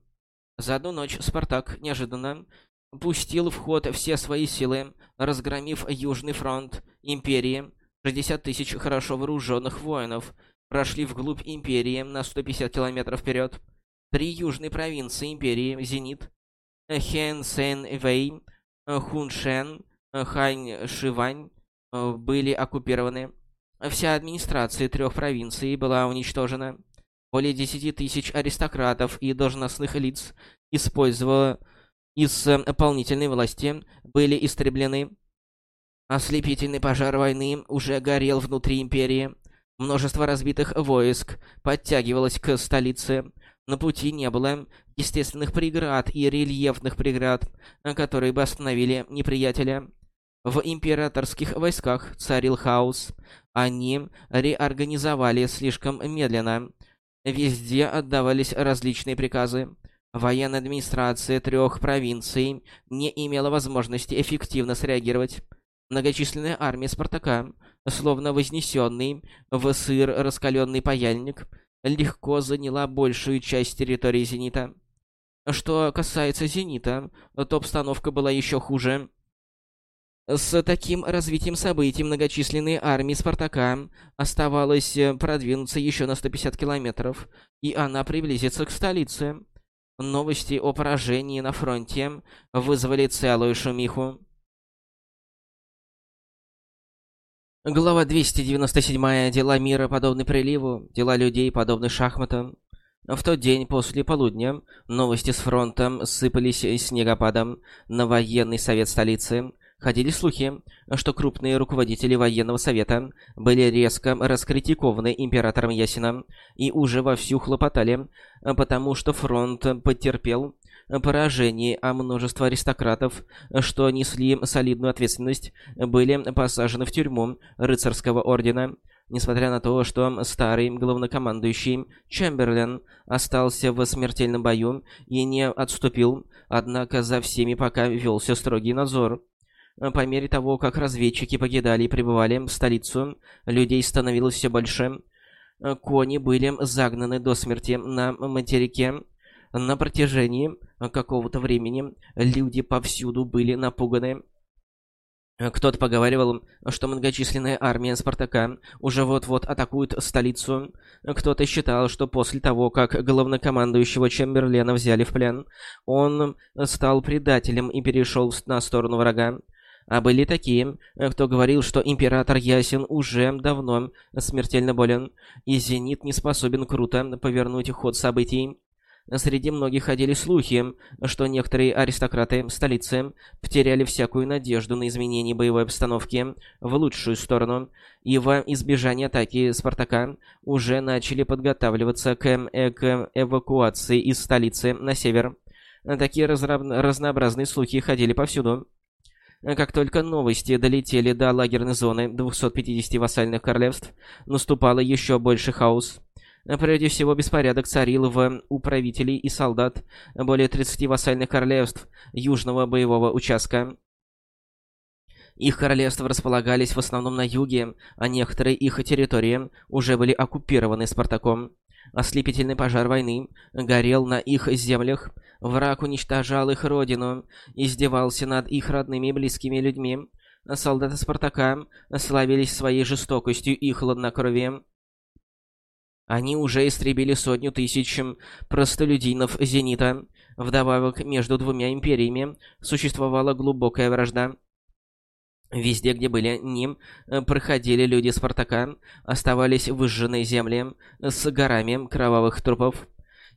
За одну ночь Спартак неожиданно пустил в ход все свои силы, разгромив Южный фронт Империи. 60 тысяч хорошо вооруженных воинов прошли вглубь Империи на 150 километров вперед. Три южные провинции Империи — Зенит, Хэн Сэн Вэй, Хуншен, Хань Шивань — были оккупированы. Вся администрация трех провинций была уничтожена. Более 10 тысяч аристократов и должностных лиц, используя из дополнительной власти, были истреблены. Ослепительный пожар войны уже горел внутри Империи. Множество разбитых войск подтягивалось к столице. На пути не было естественных преград и рельефных преград, которые бы остановили неприятеля. В императорских войсках царил хаос. Они реорганизовали слишком медленно. Везде отдавались различные приказы. Военная администрация трех провинций не имела возможности эффективно среагировать. Многочисленная армия Спартака, словно вознесенный в сыр раскаленный паяльник, легко заняла большую часть территории Зенита. Что касается Зенита, то обстановка была еще хуже. С таким развитием событий многочисленные армии Спартака оставалось э, продвинуться еще на 150 километров, и она приблизится к столице. Новости о поражении на фронте вызвали целую шумиху. Глава 297. Дела мира подобны приливу, дела людей подобны шахматам. В тот день после полудня новости с фронтом сыпались снегопадом на военный совет столицы. Ходили слухи, что крупные руководители военного совета были резко раскритикованы императором Ясином и уже вовсю хлопотали, потому что фронт потерпел поражение, а множество аристократов, что несли солидную ответственность, были посажены в тюрьму рыцарского ордена. Несмотря на то, что старый главнокомандующий Чемберлен остался в смертельном бою и не отступил, однако за всеми пока велся строгий надзор. Э, по мере того, как разведчики покидали и прибывали в столицу, людей становилось все больше. Э, кони были загнаны до смерти на материке. На протяжении какого-то времени люди повсюду были напуганы. Э, кто-то поговаривал, что многочисленная армия Спартака уже вот-вот атакует столицу. Кто-то считал, что после того, как главнокомандующего Чемберлена взяли в плен, он стал предателем и перешел на сторону врага. А были такие, э, кто говорил, что император Ясен уже давно смертельно болен, и Зенит не способен круто повернуть ход событий. Среди многих ходили слухи, что некоторые аристократы столицы потеряли всякую надежду на изменение боевой обстановки в лучшую сторону, и во избежание атаки Спартака уже начали подготавливаться к, э к эвакуации из столицы на север. Такие разнообразные слухи ходили повсюду. Как только новости долетели до лагерной зоны 250 вассальных королевств, наступало еще больше хаос. Прежде всего, беспорядок царил в управителей и солдат более 30 вассальных королевств южного боевого участка. Их королевства располагались в основном на юге, а некоторые их территории уже были оккупированы Спартаком. Ослепительный пожар войны горел на их землях, враг уничтожал их родину, издевался над их родными и близкими людьми. Солдаты Спартака славились своей жестокостью и хладнокровием. Они уже истребили сотню тысяч простолюдинов Зенита. Вдобавок, между двумя империями существовала глубокая вражда. Везде, где были ним, э, проходили люди Спартака, оставались выжженные земли с горами кровавых трупов.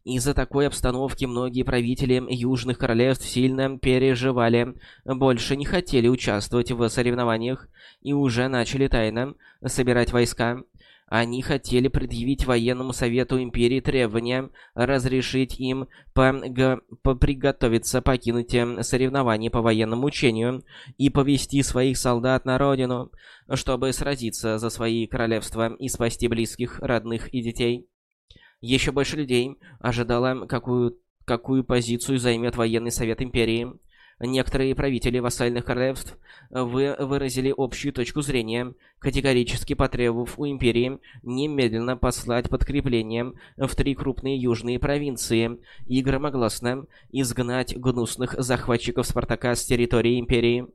Из-за такой обстановки многие правители Южных Королевств сильно переживали, больше не хотели участвовать в соревнованиях и уже начали тайно собирать войска. Они хотели предъявить военному совету империи требования разрешить им приготовиться покинуть э, соревнования по военному учению и повести своих солдат на родину, чтобы сразиться за свои королевства и спасти близких, родных и детей. Еще больше людей ожидало, какую, какую позицию займет военный совет империи. Некоторые правители вассальных королевств вы выразили общую точку зрения, категорически потребовав у империи немедленно послать подкрепление в три крупные южные провинции и громогласно изгнать гнусных захватчиков Спартака с территории империи.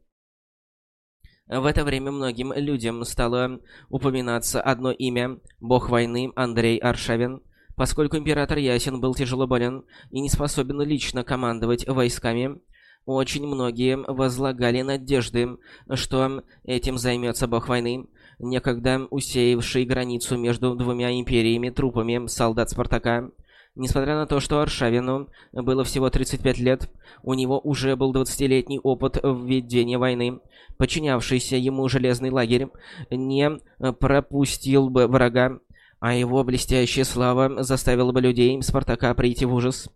В это время многим людям стало упоминаться одно имя – бог войны Андрей Аршавин. Поскольку император Ясен был тяжело болен и не способен лично командовать войсками, очень многие возлагали надежды, что этим займется бог войны, некогда усеявший границу между двумя империями трупами солдат Спартака. Несмотря на то, что Аршавину было всего 35 лет, у него уже был 20-летний опыт введения войны. Подчинявшийся ему железный лагерь не пропустил бы врага, а его блестящая слава заставила бы людей Спартака прийти в ужас.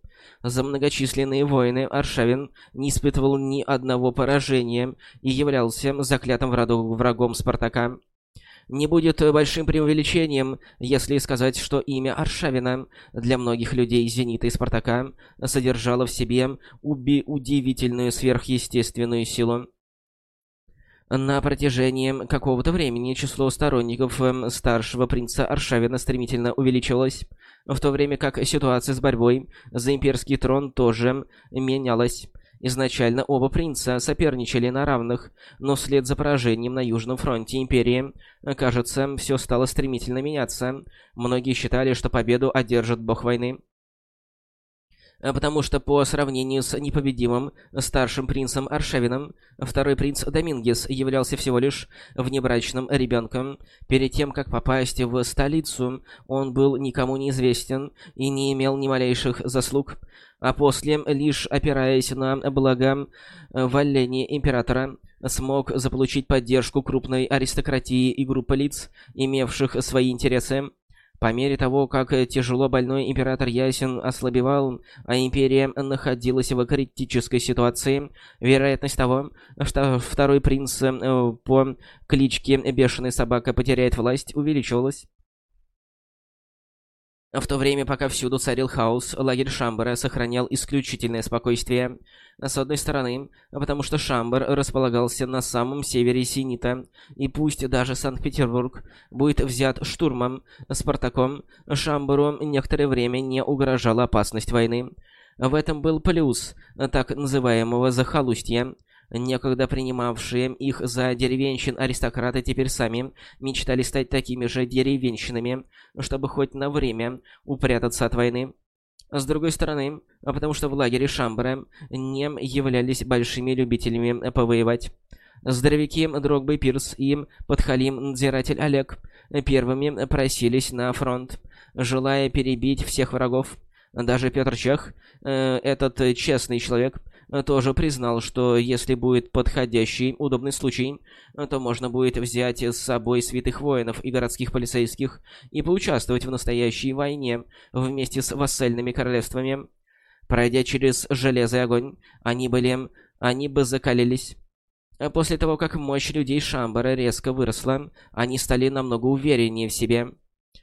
За многочисленные войны Аршавин не испытывал ни одного поражения и являлся заклятым врагом Спартака. Не будет большим преувеличением, если сказать, что имя Аршавина для многих людей Зенита и Спартака содержало в себе уби удивительную сверхъестественную силу. На протяжении какого-то времени число сторонников эм, старшего принца Аршавина стремительно увеличивалось, в то время как ситуация с борьбой за имперский трон тоже менялась. Изначально оба принца соперничали на равных, но вслед за поражением на Южном фронте Империи, кажется, все стало стремительно меняться. Многие считали, что победу одержит бог войны. А потому что по сравнению с непобедимым старшим принцем Аршавином, второй принц Домингес являлся всего лишь внебрачным ребенком. Перед тем, как попасть в столицу, он был никому не известен и не имел ни малейших заслуг, а после, лишь опираясь на благо валения императора, смог заполучить поддержку крупной аристократии и группы лиц, имевших свои интересы. По мере того, как тяжело больной император Ясен ослабевал, а империя находилась в критической ситуации, вероятность того, что второй принц э, по кличке Бешеная Собака потеряет власть, увеличивалась. В то время, пока всюду царил хаос, лагерь Шамбара сохранял исключительное спокойствие. С одной стороны, потому что Шамбар располагался на самом севере Синита, и пусть даже Санкт-Петербург будет взят штурмом Спартаком, Шамбару некоторое время не угрожала опасность войны. В этом был плюс так называемого захолустья. Некогда принимавшие их за деревенщин аристократы теперь сами мечтали стать такими же деревенщинами, чтобы хоть на время упрятаться от войны. С другой стороны, потому что в лагере Шамбара не являлись большими любителями повоевать. Здоровяки Дрогба Пирс и подхалим надзиратель Олег первыми просились на фронт, желая перебить всех врагов. Даже Петр Чех, э, этот честный человек, тоже признал, что если будет подходящий, удобный случай, то можно будет взять с собой святых воинов и городских полицейских и поучаствовать в настоящей войне вместе с вассальными королевствами. Пройдя через железо и огонь, они были... они бы закалились. После того, как мощь людей Шамбара резко выросла, они стали намного увереннее в себе.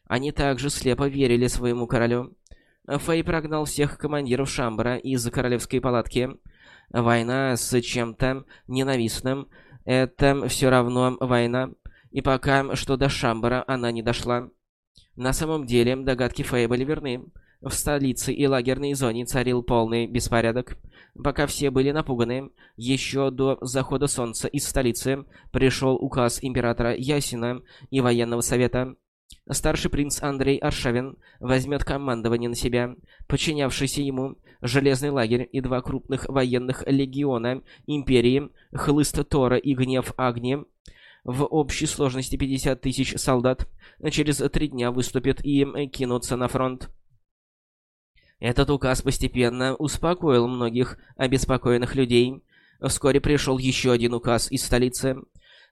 Они также слепо верили своему королю. Фэй прогнал всех командиров Шамбара из королевской палатки. Война с чем-то ненавистным — это все равно война. И пока что до Шамбара она не дошла. На самом деле, догадки Фэй были верны. В столице и лагерной зоне царил полный беспорядок. Пока все были напуганы, еще до захода солнца из столицы пришел указ императора Ясина и военного совета. Старший принц Андрей Аршавин возьмет командование на себя. Подчинявшийся ему Железный лагерь и два крупных военных легиона Империи, Хлыст Тора и Гнев Агни, в общей сложности 50 тысяч солдат, через три дня выступят и кинутся на фронт. Этот указ постепенно успокоил многих обеспокоенных людей. Вскоре пришел еще один указ из столицы.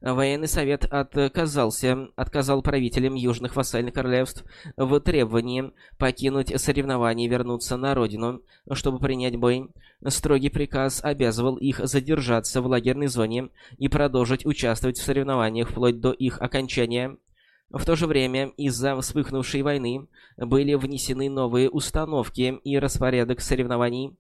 Военный совет отказался, отказал правителям южных вассальных королевств в требовании покинуть соревнования и вернуться на родину, чтобы принять бой. Строгий приказ обязывал их задержаться в лагерной зоне и продолжить участвовать в соревнованиях вплоть до их окончания. В то же время из-за вспыхнувшей войны были внесены новые установки и распорядок соревнований.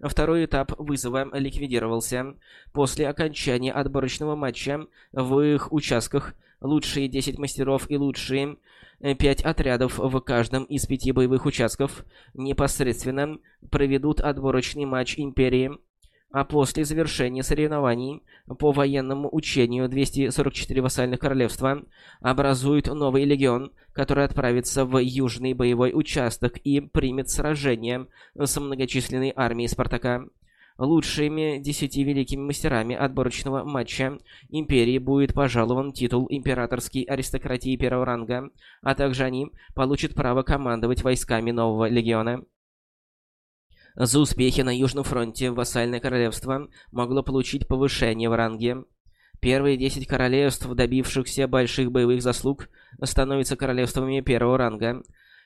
Второй этап вызова ликвидировался. После окончания отборочного матча в их участках лучшие 10 мастеров и лучшие 5 отрядов в каждом из пяти боевых участков непосредственно проведут отборочный матч Империи а после завершения соревнований по военному учению 244 вассальных королевства образуют новый легион, который отправится в южный боевой участок и примет сражение с многочисленной армией Спартака. Лучшими десяти великими мастерами отборочного матча Империи будет пожалован титул императорской аристократии первого ранга, а также они получат право командовать войсками нового легиона. За успехи на Южном фронте вассальное королевство могло получить повышение в ранге. Первые 10 королевств, добившихся больших боевых заслуг, становятся королевствами первого ранга.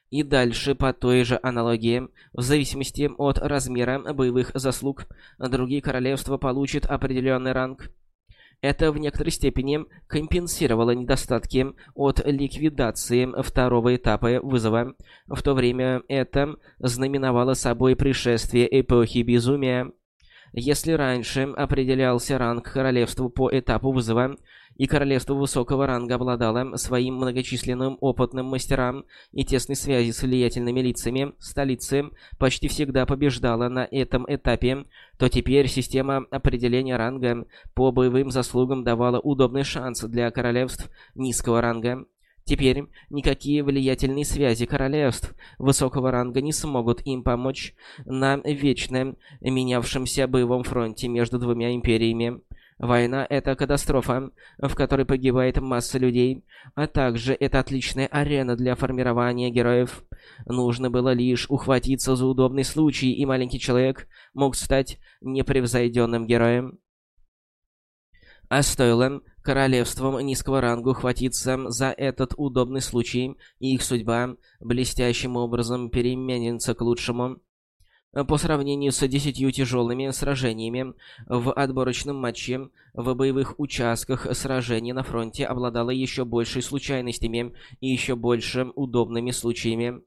И дальше по той же аналогии, в зависимости от размера боевых заслуг, другие королевства получат определенный ранг. Это в некоторой степени компенсировало недостатки от ликвидации второго этапа вызова. В то время это знаменовало собой пришествие эпохи безумия. Если раньше определялся ранг королевству по этапу вызова, и королевство высокого ранга обладало своим многочисленным опытным мастерам и тесной связи с влиятельными лицами столицы почти всегда побеждала на этом этапе, то теперь система определения ранга по боевым заслугам давала удобный шанс для королевств низкого ранга. Теперь никакие влиятельные связи королевств высокого ранга не смогут им помочь на вечно менявшемся боевом фронте между двумя империями. Война — это катастрофа, в которой погибает масса людей, а также это отличная арена для формирования героев. Нужно было лишь ухватиться за удобный случай, и маленький человек мог стать непревзойденным героем. А стоило королевствам низкого ранга ухватиться за этот удобный случай, и их судьба блестящим образом переменится к лучшему. По сравнению с десятью тяжелыми сражениями в отборочном матче, в боевых участках сражений на фронте обладало еще большей случайностями и еще больше удобными случаями.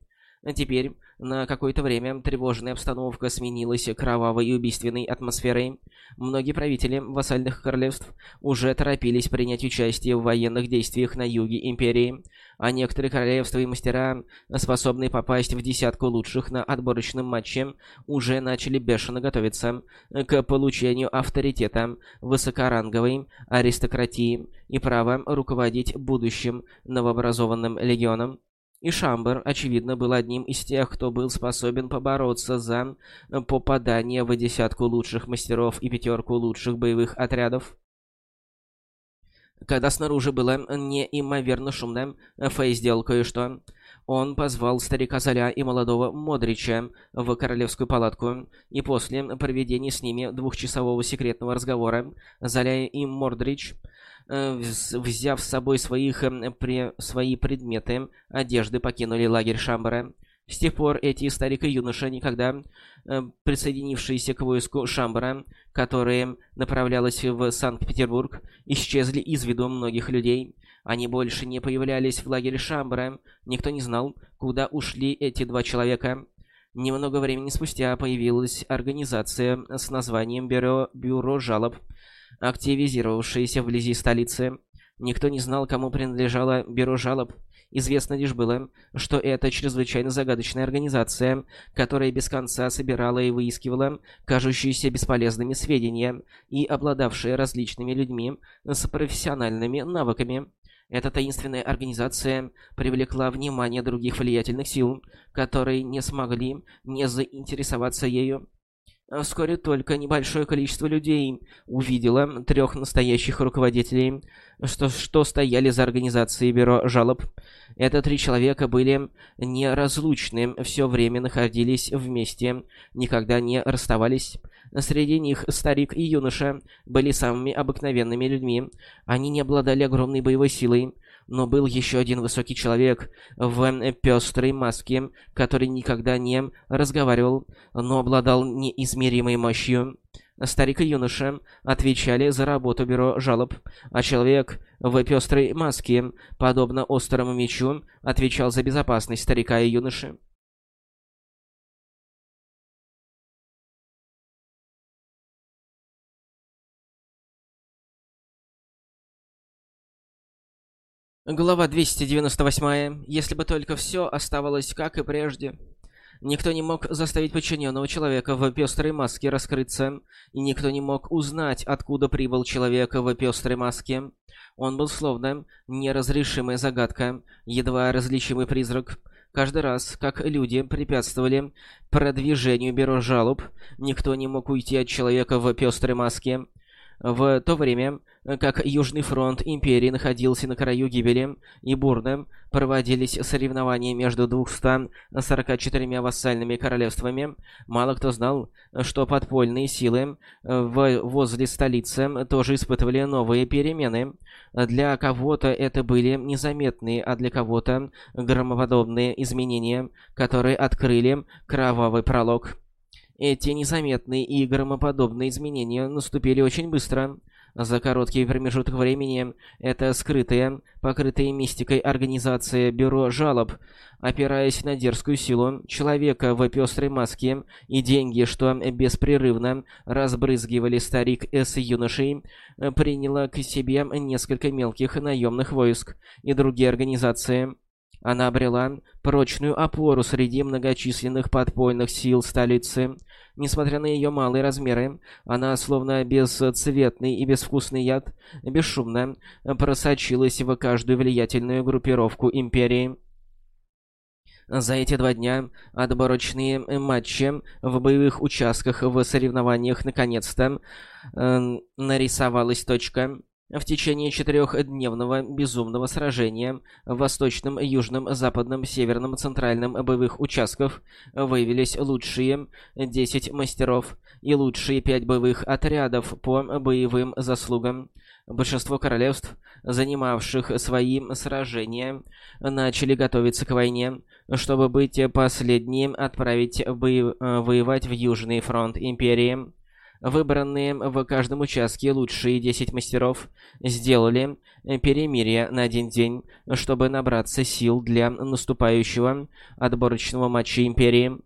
Теперь на какое-то время тревожная обстановка сменилась кровавой и убийственной атмосферой. Многие правители вассальных королевств уже торопились принять участие в военных действиях на юге Империи, а некоторые королевства и мастера, способные попасть в десятку лучших на отборочном матче, уже начали бешено готовиться к получению авторитета высокоранговой аристократии и права руководить будущим новообразованным легионом. И Шамбер, очевидно, был одним из тех, кто был способен побороться за попадание в десятку лучших мастеров и пятерку лучших боевых отрядов. Когда снаружи было неимоверно шумно, Фэй сделал кое-что. Он позвал старика Золя и молодого Модрича в королевскую палатку, и после проведения с ними двухчасового секретного разговора Золя и Мордрич Э, взяв с собой своих, при, свои предметы, одежды, покинули лагерь Шамбара. С тех пор эти старик и юноша, никогда э, присоединившиеся к войску Шамбара, которое направлялось в Санкт-Петербург, исчезли из виду многих людей. Они больше не появлялись в лагере Шамбара. Никто не знал, куда ушли эти два человека. Немного времени спустя появилась организация с названием «Бюро, Бюро жалоб», активизировавшиеся вблизи столицы. Никто не знал, кому принадлежало бюро жалоб. Известно лишь было, что это чрезвычайно загадочная организация, которая без конца собирала и выискивала кажущиеся бесполезными сведения и обладавшая различными людьми с профессиональными навыками. Эта таинственная организация привлекла внимание других влиятельных сил, которые не смогли не заинтересоваться ею. А вскоре только небольшое количество людей увидело трех настоящих руководителей, что, что стояли за организацией бюро жалоб. Это три человека были неразлучны, все время находились вместе, никогда не расставались. Среди них старик и юноша были самыми обыкновенными людьми. Они не обладали огромной боевой силой, но был еще один высокий человек в пестрой маске, который никогда не разговаривал, но обладал неизмеримой мощью. Старик и юноша отвечали за работу бюро жалоб, а человек в пестрой маске, подобно острому мечу, отвечал за безопасность старика и юноши. Глава 298. Если бы только все оставалось как и прежде. Никто не мог заставить подчиненного человека в пестрой маске раскрыться, и никто не мог узнать, откуда прибыл человек в пестрой маске. Он был словно неразрешимая загадка, едва различимый призрак. Каждый раз, как люди препятствовали продвижению бюро жалоб, никто не мог уйти от человека в пестрой маске. В то время, как Южный фронт Империи находился на краю гибели, и бурно проводились соревнования между 244 вассальными королевствами, мало кто знал, что подпольные силы возле столицы тоже испытывали новые перемены. Для кого-то это были незаметные, а для кого-то громоподобные изменения, которые открыли кровавый пролог. Эти незаметные и громоподобные изменения наступили очень быстро. За короткий промежуток времени эта скрытая, покрытая мистикой организация Бюро жалоб, опираясь на дерзкую силу человека в пестрой маске и деньги, что беспрерывно разбрызгивали старик с юношей, приняла к себе несколько мелких наемных войск и другие организации. Она обрела прочную опору среди многочисленных подпольных сил столицы – Несмотря на ее малые размеры, она, словно бесцветный и безвкусный яд, бесшумно просочилась в каждую влиятельную группировку Империи. За эти два дня отборочные матчи в боевых участках в соревнованиях наконец-то э, нарисовалась точка. В течение четырехдневного безумного сражения в восточном, южном, западном, северном, центральном боевых участках выявились лучшие 10 мастеров и лучшие 5 боевых отрядов по боевым заслугам. Большинство королевств, занимавших свои сражения, начали готовиться к войне, чтобы быть последним отправить воевать в Южный фронт Империи. Выбранные в каждом участке лучшие 10 мастеров сделали перемирие на один день, чтобы набраться сил для наступающего отборочного матча Империи.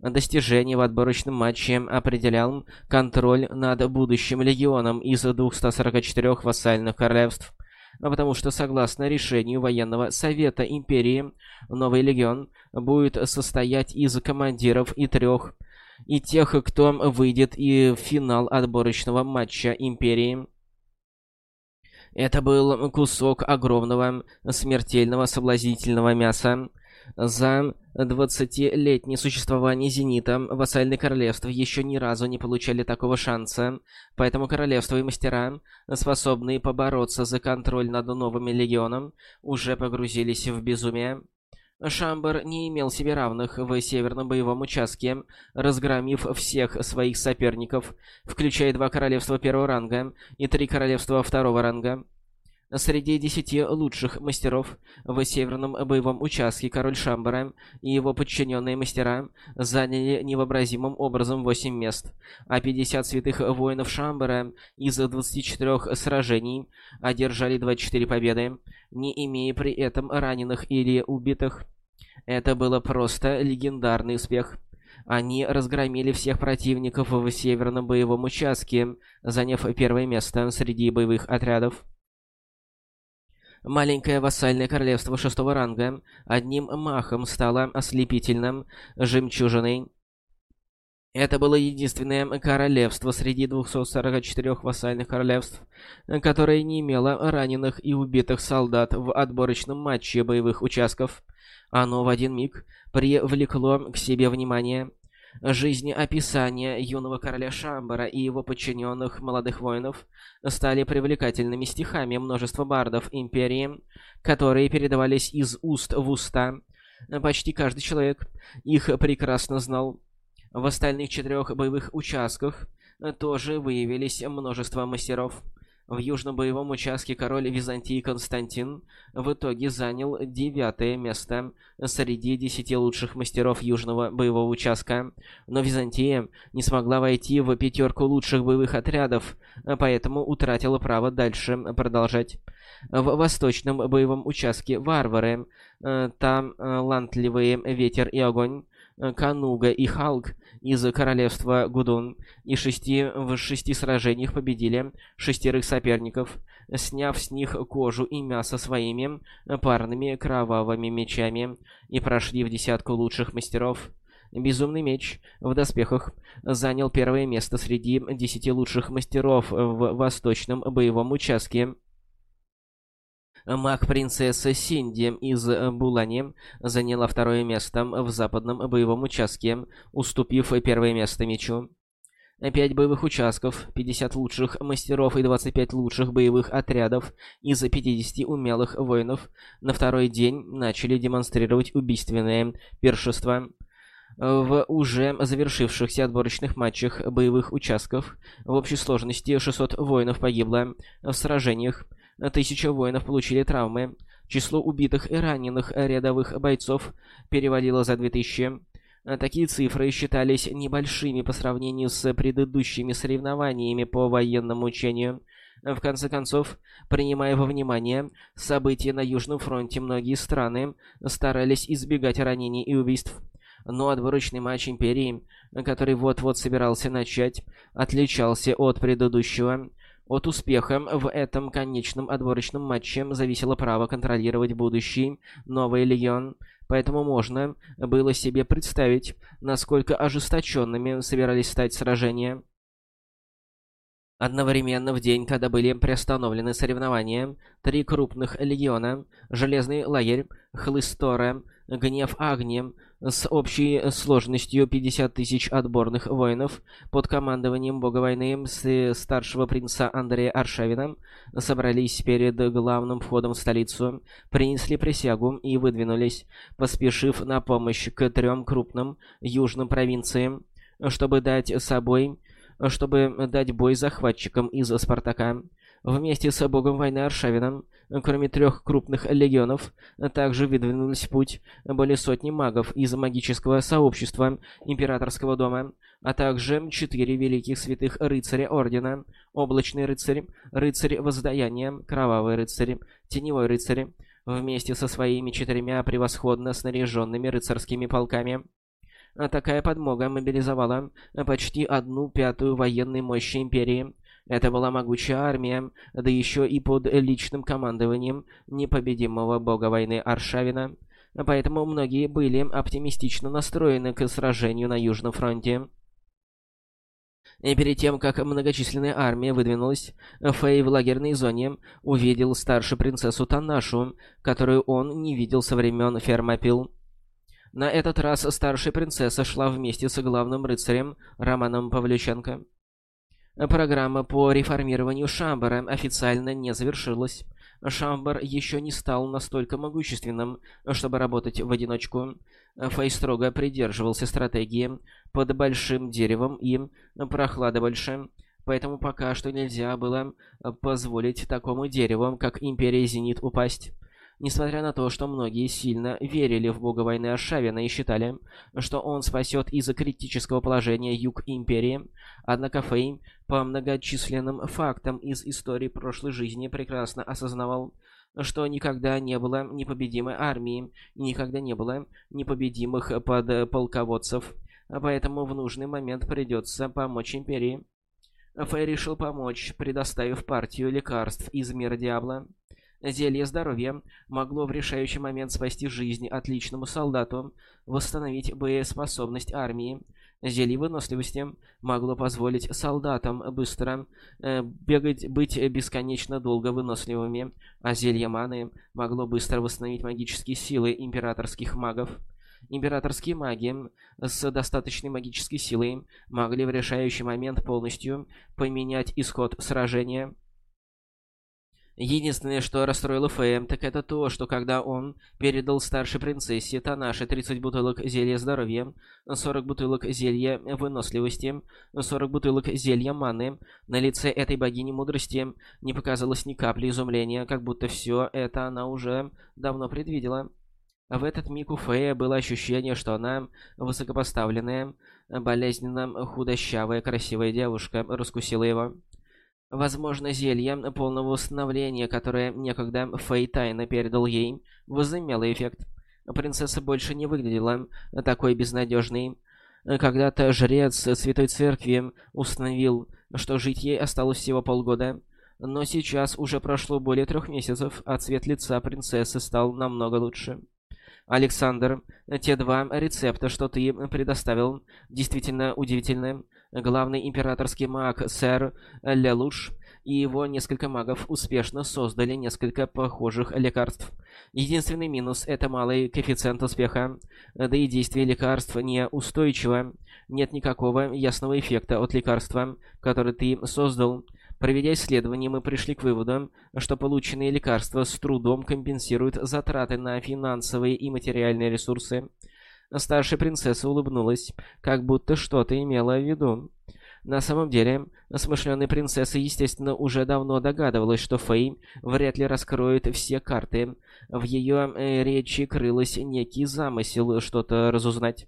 Достижение в отборочном матче определял контроль над будущим легионом из 244 вассальных королевств, потому что согласно решению военного совета империи, новый легион будет состоять из командиров и трех и тех, кто выйдет и в финал отборочного матча Империи. Это был кусок огромного, смертельного, соблазнительного мяса. За 20-летнее существование Зенита вассальные королевства еще ни разу не получали такого шанса, поэтому королевства и мастера, способные побороться за контроль над новым легионом, уже погрузились в безумие. Шамбар не имел себе равных в северном боевом участке, разгромив всех своих соперников, включая два королевства первого ранга и три королевства второго ранга. Среди десяти лучших мастеров в северном боевом участке король Шамбара и его подчиненные мастера заняли невообразимым образом восемь мест, а 50 святых воинов Шамбара из 24 сражений одержали 24 победы, не имея при этом раненых или убитых. Это было просто легендарный успех. Они разгромили всех противников в северном боевом участке, заняв первое место среди боевых отрядов. Маленькое вассальное королевство шестого ранга одним махом стало ослепительным жемчужиной. Это было единственное королевство среди 244 вассальных королевств, которое не имело раненых и убитых солдат в отборочном матче боевых участков. Оно в один миг привлекло к себе внимание Жизнеописания юного короля Шамбара и его подчиненных молодых воинов стали привлекательными стихами множества бардов Империи, которые передавались из уст в уста. Почти каждый человек их прекрасно знал. В остальных четырех боевых участках тоже выявились множество мастеров. В южном боевом участке король Византии Константин в итоге занял девятое место среди десяти лучших мастеров южного боевого участка, но Византия не смогла войти в пятерку лучших боевых отрядов, поэтому утратила право дальше продолжать. В восточном боевом участке варвары, э, там э, лантливые ветер и огонь, Э, Кануга и Халк из королевства Гудун и шести, в шести сражениях победили шестерых соперников, сняв с них кожу и мясо своими парными кровавыми мечами и прошли в десятку лучших мастеров. Безумный меч в доспехах занял первое место среди десяти лучших мастеров в восточном боевом участке Маг-принцесса Синди из э, Булани заняла второе место в западном боевом участке, уступив первое место мечу. Пять боевых участков, 50 лучших мастеров и 25 лучших боевых отрядов из 50 умелых воинов на второй день начали демонстрировать убийственное першество. В уже завершившихся отборочных матчах боевых участков в общей сложности 600 воинов погибло в сражениях, Тысяча воинов получили травмы. Число убитых и раненых рядовых бойцов перевалило за 2000. Такие цифры считались небольшими по сравнению с предыдущими соревнованиями по военному учению. В конце концов, принимая во внимание события на Южном фронте, многие страны старались избегать ранений и убийств. Но отборочный матч Империи, который вот-вот собирался начать, отличался от предыдущего. От успеха в этом конечном отборочном матче зависело право контролировать будущий новый легион, поэтому можно было себе представить, насколько ожесточенными собирались стать сражения. Одновременно в день, когда были приостановлены соревнования, три крупных легиона — Железный лагерь, Хлыстора, Гнев Агни с общей сложностью 50 тысяч отборных воинов под командованием бога войны старшего принца Андрея Аршавина собрались перед главным входом в столицу, принесли присягу и выдвинулись, поспешив на помощь к трем крупным южным провинциям, чтобы дать собой чтобы дать бой захватчикам из Спартака. Вместе с богом войны Аршавином, кроме трех крупных легионов, также выдвинулись в путь более сотни магов из магического сообщества Императорского дома, а также четыре великих святых рыцаря Ордена, Облачный рыцарь, Рыцарь Воздаяния, Кровавый рыцарь, Теневой рыцарь, вместе со своими четырьмя превосходно снаряженными рыцарскими полками. Такая подмога мобилизовала почти одну пятую военной мощи Империи. Это была могучая армия, да еще и под личным командованием непобедимого бога войны Аршавина. Поэтому многие были оптимистично настроены к сражению на Южном фронте. И перед тем, как многочисленная армия выдвинулась, Фэй в лагерной зоне увидел старшую принцессу Танашу, которую он не видел со времен Фермопил. На этот раз старшая принцесса шла вместе с главным рыцарем Романом Павлюченко. Программа по реформированию Шамбара официально не завершилась. Шамбар еще не стал настолько могущественным, чтобы работать в одиночку. Фэй строго придерживался стратегии «под большим деревом» и «прохлада больше», поэтому пока что нельзя было позволить такому дереву, как Империя Зенит, упасть. Несмотря на то, что многие сильно верили в бога войны Аршавина и считали, что он спасет из-за критического положения юг Империи, однако Фэй по многочисленным фактам из истории прошлой жизни прекрасно осознавал, что никогда не было непобедимой армии никогда не было непобедимых подполководцев, поэтому в нужный момент придется помочь Империи. Фэй решил помочь, предоставив партию лекарств из мира Диабло. Зелье здоровья могло в решающий момент спасти жизнь отличному солдату, восстановить боеспособность армии. Зелье выносливости могло позволить солдатам быстро э, бегать, быть бесконечно долго выносливыми, а зелье маны могло быстро восстановить магические силы императорских магов. Императорские маги с достаточной магической силой могли в решающий момент полностью поменять исход сражения. Единственное, что расстроило Фэя, так это то, что когда он передал старшей принцессе Танаше 30 бутылок зелья здоровья, 40 бутылок зелья выносливости, 40 бутылок зелья маны, на лице этой богини мудрости не показалось ни капли изумления, как будто все это она уже давно предвидела. В этот миг у Фея было ощущение, что она высокопоставленная, болезненно худощавая, красивая девушка, раскусила его. Возможно, зелье полного восстановления, которое некогда Фэй тайно передал ей, возымело эффект. Принцесса больше не выглядела такой безнадежной. Когда-то жрец Святой Церкви установил, что жить ей осталось всего полгода. Но сейчас уже прошло более трех месяцев, а цвет лица принцессы стал намного лучше. Александр, те два рецепта, что ты предоставил, действительно удивительны. Главный императорский маг сэр Лелуш и его несколько магов успешно создали несколько похожих лекарств. Единственный минус — это малый коэффициент успеха, да и действие лекарств неустойчиво. Нет никакого ясного эффекта от лекарства, которое ты создал. Проведя исследование, мы пришли к выводу, что полученные лекарства с трудом компенсируют затраты на финансовые и материальные ресурсы. Старшая принцесса улыбнулась, как будто что-то имела в виду. На самом деле, смышленая принцесса, естественно, уже давно догадывалась, что Фэй вряд ли раскроет все карты. В ее э, речи крылось некий замысел что-то разузнать.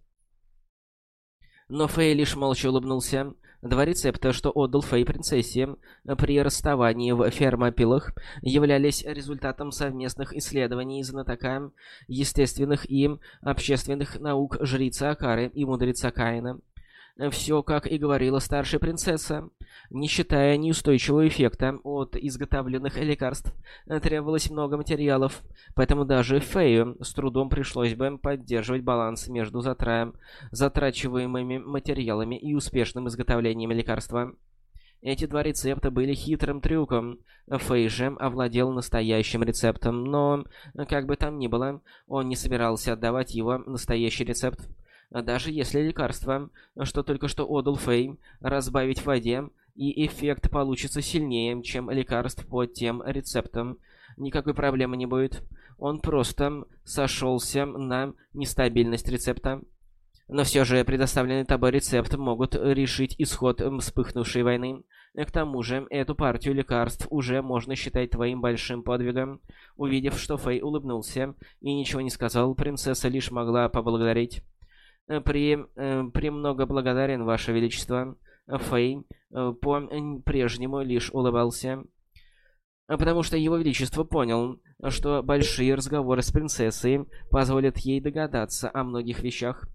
Но Фэй лишь молча улыбнулся. Два рецепта, что отдал Фэй принцессе при расставании в Фермопилах, являлись результатом совместных исследований знатока естественных и общественных наук жрица Акары и мудреца Каина. Все, как и говорила старшая принцесса. Не считая неустойчивого эффекта от изготовленных лекарств, требовалось много материалов, поэтому даже Фею с трудом пришлось бы поддерживать баланс между затраем, затрачиваемыми материалами и успешным изготовлением лекарства. Эти два рецепта были хитрым трюком. Фэй же овладел настоящим рецептом, но, как бы там ни было, он не собирался отдавать его настоящий рецепт. Даже если лекарство, что только что отдал Фэй, разбавить в воде, и эффект получится сильнее, чем лекарств по тем рецептам, никакой проблемы не будет. Он просто сошелся на нестабильность рецепта. Но все же предоставленный тобой рецепт могут решить исход вспыхнувшей войны. К тому же, эту партию лекарств уже можно считать твоим большим подвигом. Увидев, что Фэй улыбнулся и ничего не сказал, принцесса лишь могла поблагодарить. Э, при, э, «Премного благодарен, Ваше Величество». Фэй э, по-прежнему лишь улыбался. Потому что Его Величество понял, что большие разговоры с принцессой позволят ей догадаться о многих вещах.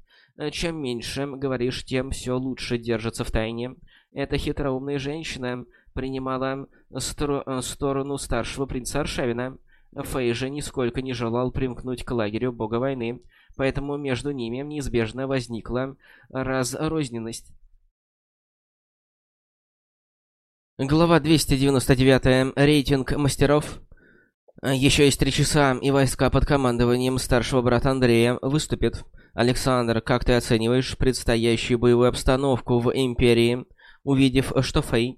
Чем меньше говоришь, тем все лучше держится в тайне. Эта хитроумная женщина принимала сторону старшего принца Аршавина. Фэй же нисколько не желал примкнуть к лагерю бога войны, поэтому между ними неизбежно возникла разрозненность. Глава 299. Рейтинг мастеров. Еще есть три часа, и войска под командованием старшего брата Андрея выступят. Александр, как ты оцениваешь предстоящую боевую обстановку в Империи, увидев, что Фэй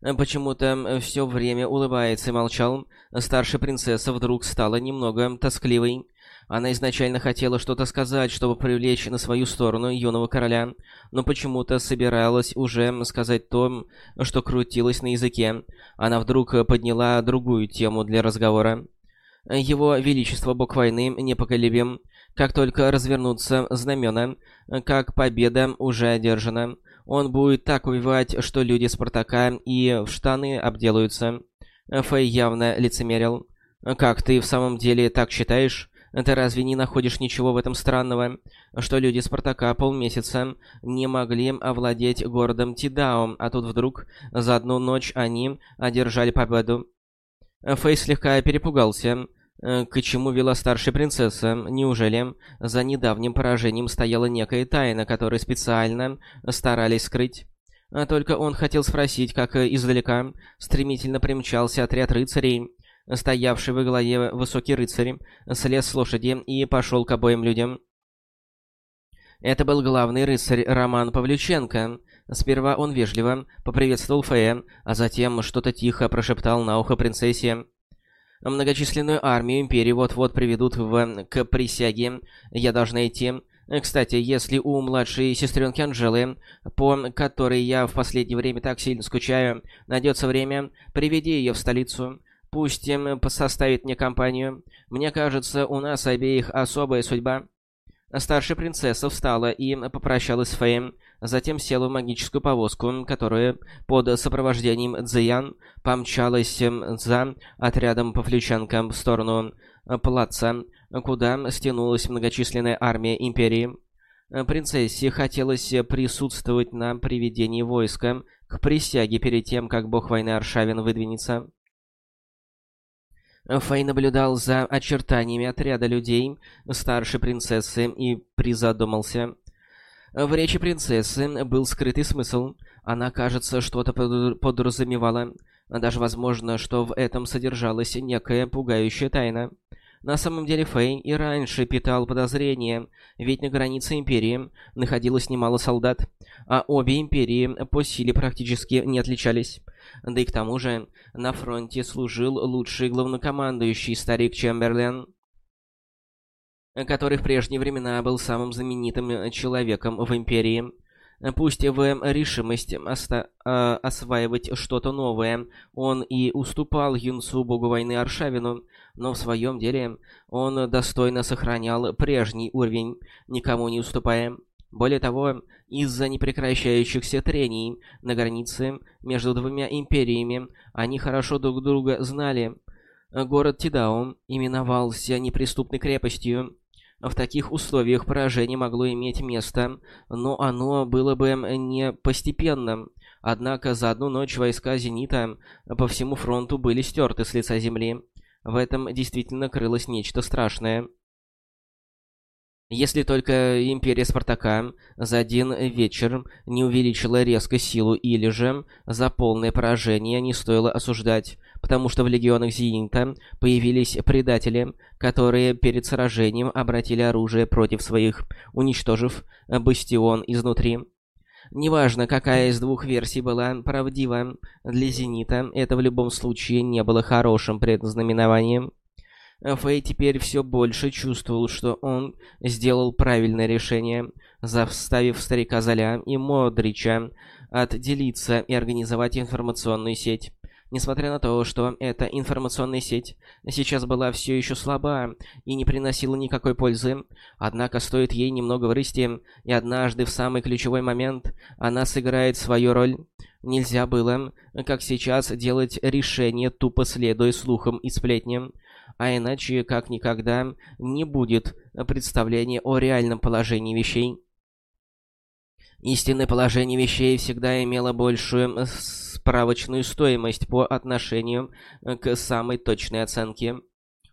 почему-то все время улыбается и молчал, старшая принцесса вдруг стала немного тоскливой. Она изначально хотела что-то сказать, чтобы привлечь на свою сторону юного короля, но почему-то собиралась уже сказать то, что крутилось на языке. Она вдруг подняла другую тему для разговора. Его Величество Бог Войны непоколебим. Как только развернутся знамена, как победа уже одержана, он будет так убивать, что люди Спартака и в штаны обделаются. Фэй явно лицемерил. «Как, ты в самом деле так считаешь?» Ты разве не находишь ничего в этом странного, что люди Спартака полмесяца не могли овладеть городом Тидао, а тут вдруг за одну ночь они одержали победу? Фейс слегка перепугался. Э, к чему вела старшая принцесса? Неужели за недавним поражением стояла некая тайна, которую специально старались скрыть? А только он хотел спросить, как издалека стремительно примчался отряд рыцарей, Стоявший во главе высокий рыцарь слез с лошади и пошел к обоим людям. Это был главный рыцарь Роман Павлюченко. Сперва он вежливо поприветствовал Фея, а затем что-то тихо прошептал на ухо принцессе. «Многочисленную армию Империи вот-вот приведут в... к присяге. Я должна идти. Кстати, если у младшей сестренки Анжелы, по которой я в последнее время так сильно скучаю, найдется время, приведи ее в столицу. Пусть им составит мне компанию. Мне кажется, у нас обеих особая судьба». Старшая принцесса встала и попрощалась с Феем, затем села в магическую повозку, которая под сопровождением Цзиян помчалась за отрядом по флючанкам в сторону плаца, куда стянулась многочисленная армия Империи. Принцессе хотелось присутствовать на приведении войска к присяге перед тем, как бог войны Аршавин выдвинется. Фэй наблюдал за очертаниями отряда людей старшей принцессы и призадумался. В речи принцессы был скрытый смысл. Она, кажется, что-то подразумевала. Даже возможно, что в этом содержалась некая пугающая тайна. На самом деле Фэй и раньше питал подозрения, ведь на границе Империи находилось немало солдат, а обе Империи по силе практически не отличались. Да и к тому же на фронте служил лучший главнокомандующий старик Чемберлен, который в прежние времена был самым знаменитым человеком в Империи. Пусть в решимость оста э, осваивать что-то новое он и уступал юнцу богу войны Аршавину, но в своем деле он достойно сохранял прежний уровень, никому не уступая. Более того, из-за непрекращающихся трений на границе между двумя империями они хорошо друг друга знали. Город Тидао именовался неприступной крепостью. В таких условиях поражение могло иметь место, но оно было бы не постепенным. Однако за одну ночь войска «Зенита» по всему фронту были стерты с лица земли. В этом действительно крылось нечто страшное. Если только Империя Спартака за один вечер не увеличила резко силу или же за полное поражение не стоило осуждать, потому что в легионах Зенита появились предатели, которые перед сражением обратили оружие против своих, уничтожив бастион изнутри. Неважно, какая из двух версий была правдива, для Зенита это в любом случае не было хорошим предзнаменованием. Фэй теперь все больше чувствовал, что он сделал правильное решение, заставив старика Золя и Модрича отделиться и организовать информационную сеть. Несмотря на то, что эта информационная сеть сейчас была все еще слаба и не приносила никакой пользы, однако стоит ей немного вырасти, и однажды в самый ключевой момент она сыграет свою роль. Нельзя было, как сейчас, делать решение, тупо следуя слухам и сплетням а иначе как никогда не будет представления о реальном положении вещей. Истинное положение вещей всегда имело большую справочную стоимость по отношению к самой точной оценке.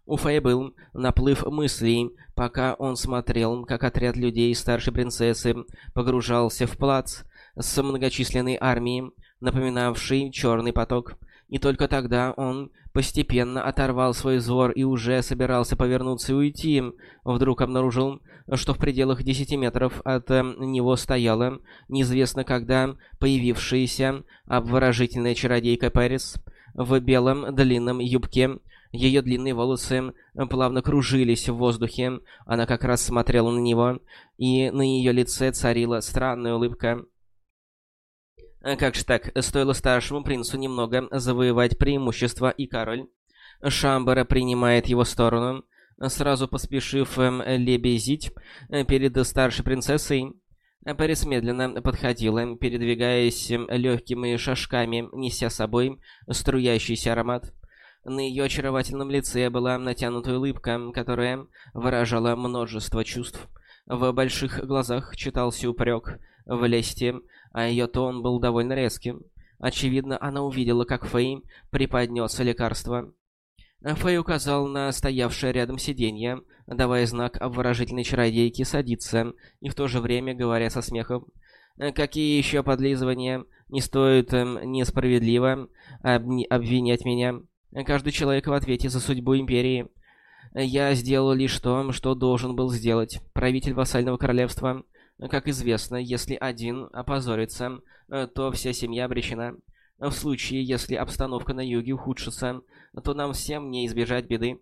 У Фэй был наплыв мыслей, пока он смотрел, как отряд людей старшей принцессы погружался в плац с многочисленной армией, напоминавший черный поток. И только тогда он постепенно оторвал свой взор и уже собирался повернуться и уйти. Вдруг обнаружил, что в пределах 10 метров от э, него стояла неизвестно когда появившаяся обворожительная чародейка Пэрис в белом длинном юбке. Ее длинные волосы плавно кружились в воздухе. Она как раз смотрела на него, и на ее лице царила странная улыбка. Э, как же так, стоило старшему принцу немного завоевать преимущество, и король Шамбара принимает его сторону, сразу поспешив эм, лебезить э, перед старшей принцессой. Парис медленно подходила, передвигаясь эм, легкими шажками, неся с собой струящийся аромат. На ее очаровательном лице была натянутая улыбка, которая выражала множество чувств. В больших глазах читался упрек в лести, а ее тон был довольно резким. Очевидно, она увидела, как Фэй преподнес лекарство. Фэй указал на стоявшее рядом сиденье, давая знак обворожительной чародейке садиться, и в то же время говоря со смехом. «Какие еще подлизывания? Не стоит эм, несправедливо обвинять меня. Каждый человек в ответе за судьбу Империи. Я сделал лишь то, что должен был сделать. Правитель вассального королевства. Как известно, если один опозорится, э, то вся семья обречена. В случае, если обстановка на юге ухудшится, то нам всем не избежать беды.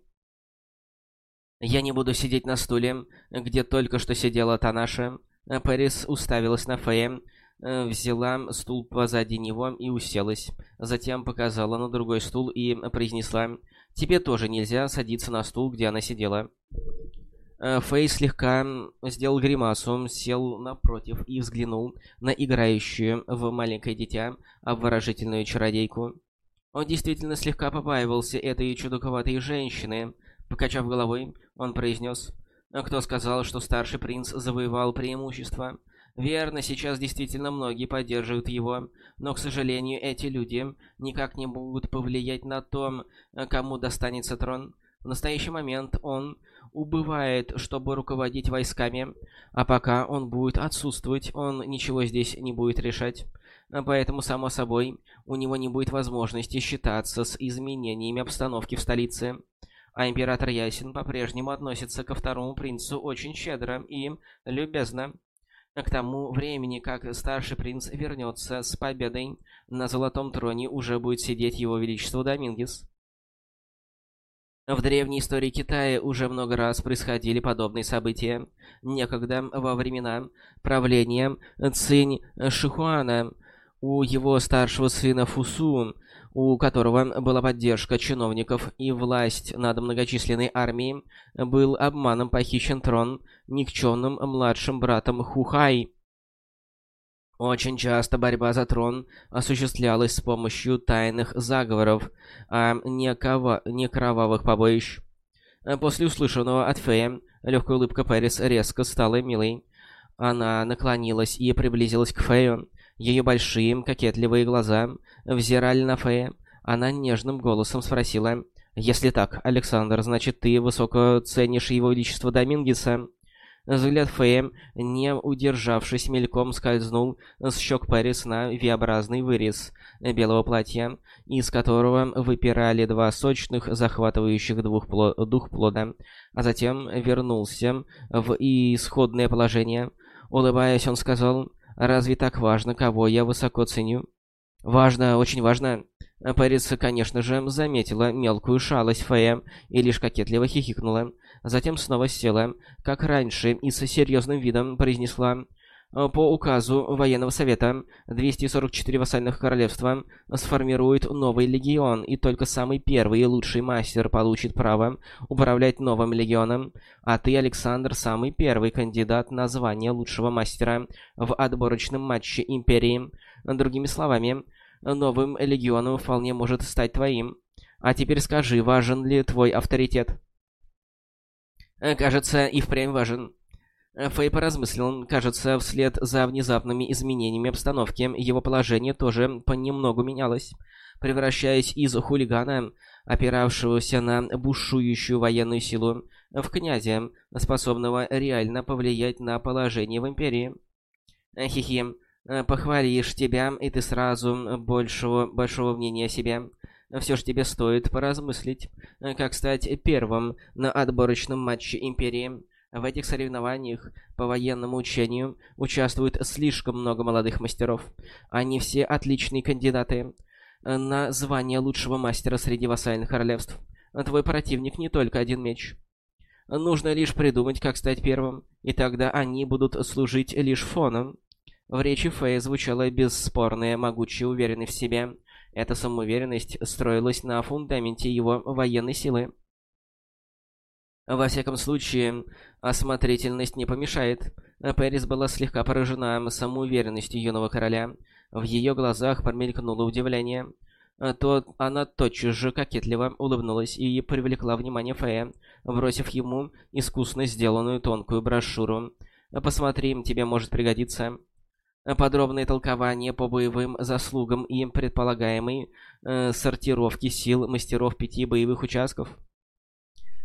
Я не буду сидеть на стуле, где только что сидела Танаша. Пэрис уставилась на Фея, э, взяла стул позади него и уселась. Затем показала на другой стул и произнесла, «Тебе тоже нельзя садиться на стул, где она сидела». Э, Фэй слегка сделал гримасу, сел напротив и взглянул на играющую в маленькое дитя обворожительную чародейку. Он действительно слегка побаивался этой чудаковатой женщины. Покачав головой, он произнес, «Кто сказал, что старший принц завоевал преимущество?» Верно, сейчас действительно многие поддерживают его, но, к сожалению, эти люди никак не могут повлиять на то, кому достанется трон. В настоящий момент он убывает, чтобы руководить войсками, а пока он будет отсутствовать, он ничего здесь не будет решать. Поэтому, само собой, у него не будет возможности считаться с изменениями обстановки в столице. А император Ясен по-прежнему относится ко второму принцу очень щедро и любезно. К тому времени, как старший принц вернется с победой, на золотом троне уже будет сидеть его величество Домингес. В древней истории Китая уже много раз происходили подобные события. Некогда, во времена правления Цинь Шихуана, у его старшего сына Фусу у которого была поддержка чиновников и власть над многочисленной армией, был обманом похищен трон никчемным младшим братом Хухай. Очень часто борьба за трон осуществлялась с помощью тайных заговоров, а не, кова... не кровавых побоищ. После услышанного от Фея, легкая улыбка Пэрис резко стала милой. Она наклонилась и приблизилась к Фею. Ее большие, кокетливые глаза взирали на Фея. Она нежным голосом спросила, «Если так, Александр, значит, ты высоко ценишь его величество Домингеса?» Взгляд Фея, не удержавшись, мельком скользнул с щек Пэрис на V-образный вырез белого платья, из которого выпирали два сочных, захватывающих двух пло дух плода, а затем вернулся в исходное положение. Улыбаясь, он сказал, «Разве так важно, кого я высоко ценю?» «Важно, очень важно». Пэрис, конечно же, заметила мелкую шалость Фея и лишь кокетливо хихикнула. Затем снова села, как раньше, и с серьезным видом произнесла «Э, по указу военного совета 244 вассальных королевства сформируют новый легион, и только самый первый и лучший мастер получит право управлять новым легионом, а ты, Александр, самый первый кандидат на звание лучшего мастера в отборочном матче Империи. Другими словами, новым легионом вполне может стать твоим. А теперь скажи, важен ли твой авторитет?» Э, кажется, и впрямь важен. Э, Фэй поразмыслил. Кажется, вслед за внезапными изменениями обстановки его положение тоже понемногу менялось, превращаясь из хулигана, опиравшегося на бушующую военную силу, в князя, способного реально повлиять на положение в Империи. Э, хихи, похвалишь тебя, и ты сразу большего, большого мнения о себе все же тебе стоит поразмыслить, э, как стать первым на отборочном матче Империи. В этих соревнованиях по военному учению участвует слишком много молодых мастеров. Они все отличные кандидаты э, на звание лучшего мастера среди вассальных королевств. Твой противник не только один меч. Нужно лишь придумать, как стать первым, и тогда они будут служить лишь фоном. В речи Фэй звучала бесспорная, могучая уверенность в себе. Эта самоуверенность строилась на фундаменте его военной силы. Во всяком случае, осмотрительность не помешает. Пэрис была слегка поражена самоуверенностью юного короля. В ее глазах промелькнуло удивление. То она тотчас же кокетливо улыбнулась и привлекла внимание Фея, бросив ему искусно сделанную тонкую брошюру. «Посмотри, тебе может пригодиться». Подробное толкование по боевым заслугам и предполагаемой э, сортировки сил мастеров пяти боевых участков.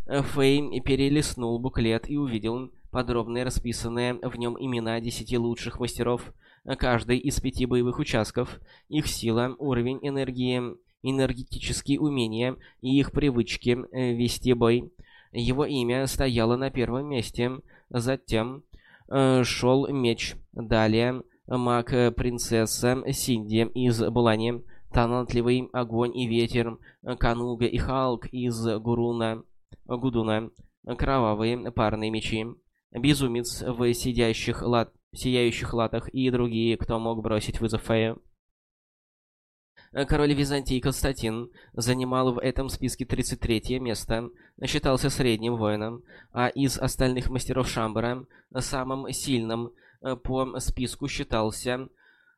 Фейм перелистнул буклет и увидел подробные расписанные в нем имена десяти лучших мастеров каждой из пяти боевых участков, их сила, уровень энергии, энергетические умения и их привычки э, вести бой. Его имя стояло на первом месте, затем э, шел меч, далее маг-принцесса Синди из Булани, талантливый огонь и ветер, Кануга и Халк из Гуруна, Гудуна, кровавые парные мечи, безумец в сидящих лат, сияющих латах и другие, кто мог бросить вызов Фею. Король Византии Константин занимал в этом списке 33 место, считался средним воином, а из остальных мастеров Шамбара самым сильным – Э, по списку считался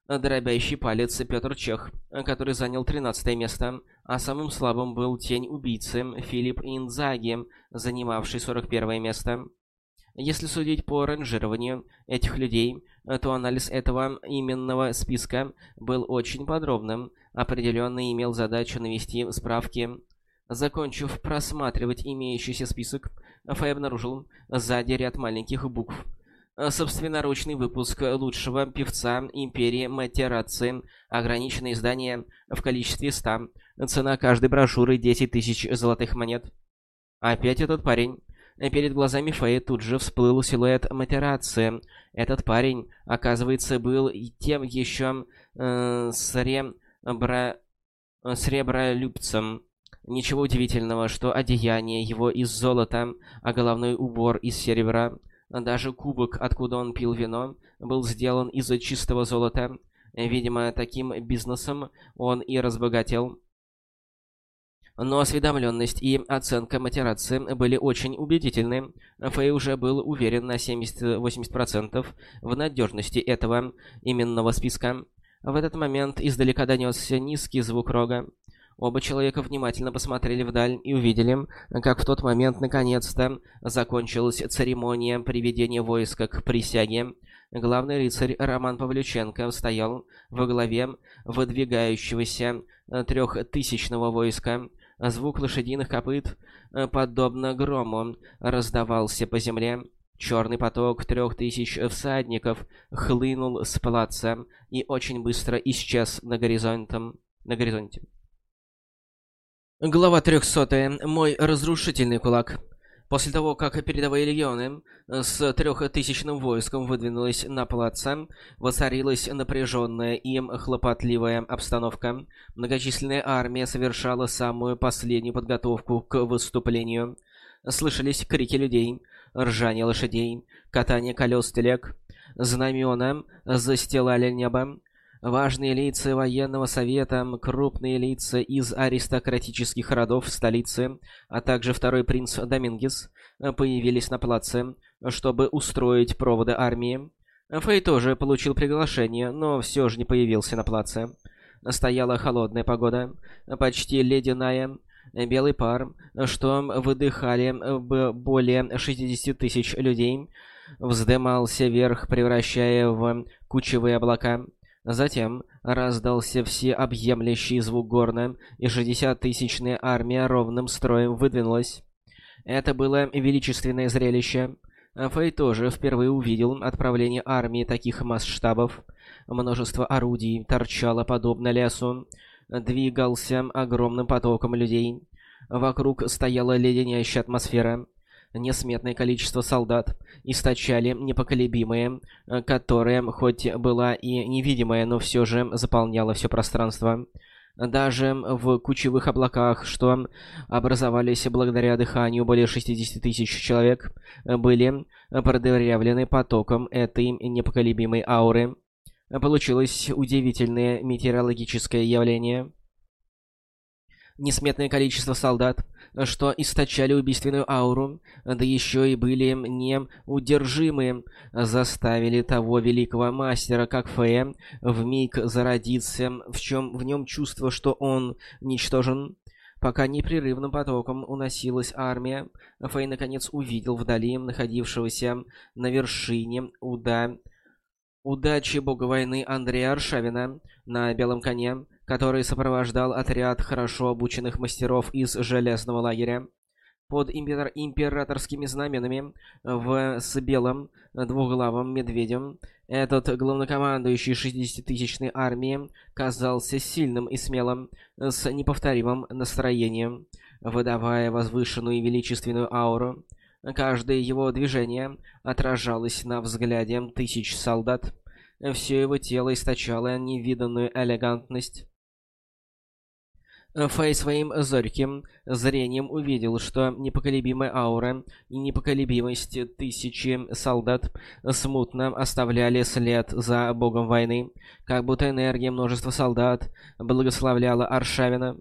э, дробящий палец Петр Чех, э, который занял 13 место, а самым слабым был тень убийцы Филипп Инзаги, занимавший 41 место. Если судить по ранжированию этих людей, то анализ этого именного списка был очень подробным, определенно имел задачу навести справки. Закончив просматривать имеющийся список, Фэй обнаружил сзади ряд маленьких букв – Э, собственноручный выпуск лучшего певца Империи Матерации. Ограниченное издание в количестве 100. Цена каждой брошюры 10 тысяч золотых монет. Опять этот парень. Перед глазами Фэй тут же всплыл силуэт Матерации. Этот парень, оказывается, был тем еще э, сребра... сребролюбцем. Ничего удивительного, что одеяние его из золота, а головной убор из серебра. Даже кубок, откуда он пил вино, был сделан из чистого золота. Видимо, таким бизнесом он и разбогател. Но осведомленность и оценка матерации были очень убедительны. Фэй уже был уверен на 70-80% в надежности этого именного списка. В этот момент издалека донесся низкий звук рога. Оба человека внимательно посмотрели вдаль и увидели, как в тот момент наконец-то закончилась церемония приведения войска к присяге. Главный рыцарь Роман Павлюченко стоял во главе выдвигающегося трехтысячного войска. Звук лошадиных копыт, э, подобно грому, раздавался по земле. Черный поток трех тысяч всадников хлынул с плаца и очень быстро исчез на, горизонтом, на горизонте. Глава 300. Мой разрушительный кулак. После того, как передовые легионы с трехтысячным войском выдвинулись на плаца, воцарилась напряженная и хлопотливая обстановка. Многочисленная армия совершала самую последнюю подготовку к выступлению. Слышались крики людей, ржание лошадей, катание колес телег. Знамена застилали небо. Важные лица военного совета, крупные лица из аристократических родов столицы, а также второй принц Домингес э, появились на плаце, чтобы устроить проводы армии. Фэй тоже получил приглашение, но все же не появился на плаце. Стояла холодная погода, почти ледяная, белый пар, что выдыхали более 60 тысяч людей, вздымался вверх, превращая в кучевые облака. Затем раздался всеобъемлющий звук горна, и шестидесяттысячная армия ровным строем выдвинулась. Это было величественное зрелище. Фэй тоже впервые увидел отправление армии таких масштабов. Множество орудий торчало подобно лесу. Двигался огромным потоком людей. Вокруг стояла леденящая атмосфера несметное количество солдат источали непоколебимые, э, которое хоть была и невидимая, но все же заполняла все пространство. Даже в кучевых облаках, что образовались благодаря дыханию более 60 тысяч человек, были продырявлены потоком этой непоколебимой ауры. Получилось удивительное метеорологическое явление. Несметное количество солдат что источали убийственную ауру, да еще и были неудержимы, заставили того великого мастера, как Фея, вмиг зародиться, в чем в нем чувство, что он ничтожен. Пока непрерывным потоком уносилась армия, Фэй наконец увидел вдали находившегося на вершине уда... удачи бога войны Андрея Аршавина на белом коне, который сопровождал отряд хорошо обученных мастеров из Железного лагеря. Под импер императорскими знаменами в, с белым двуглавым медведем этот главнокомандующий 60-тысячной армией казался сильным и смелым, с неповторимым настроением, выдавая возвышенную и величественную ауру. Каждое его движение отражалось на взгляде тысяч солдат. Все его тело источало невиданную элегантность. Фэй своим зорким зрением увидел, что непоколебимая аура и непоколебимость тысячи солдат смутно оставляли след за богом войны, как будто энергия множества солдат благословляла Аршавина.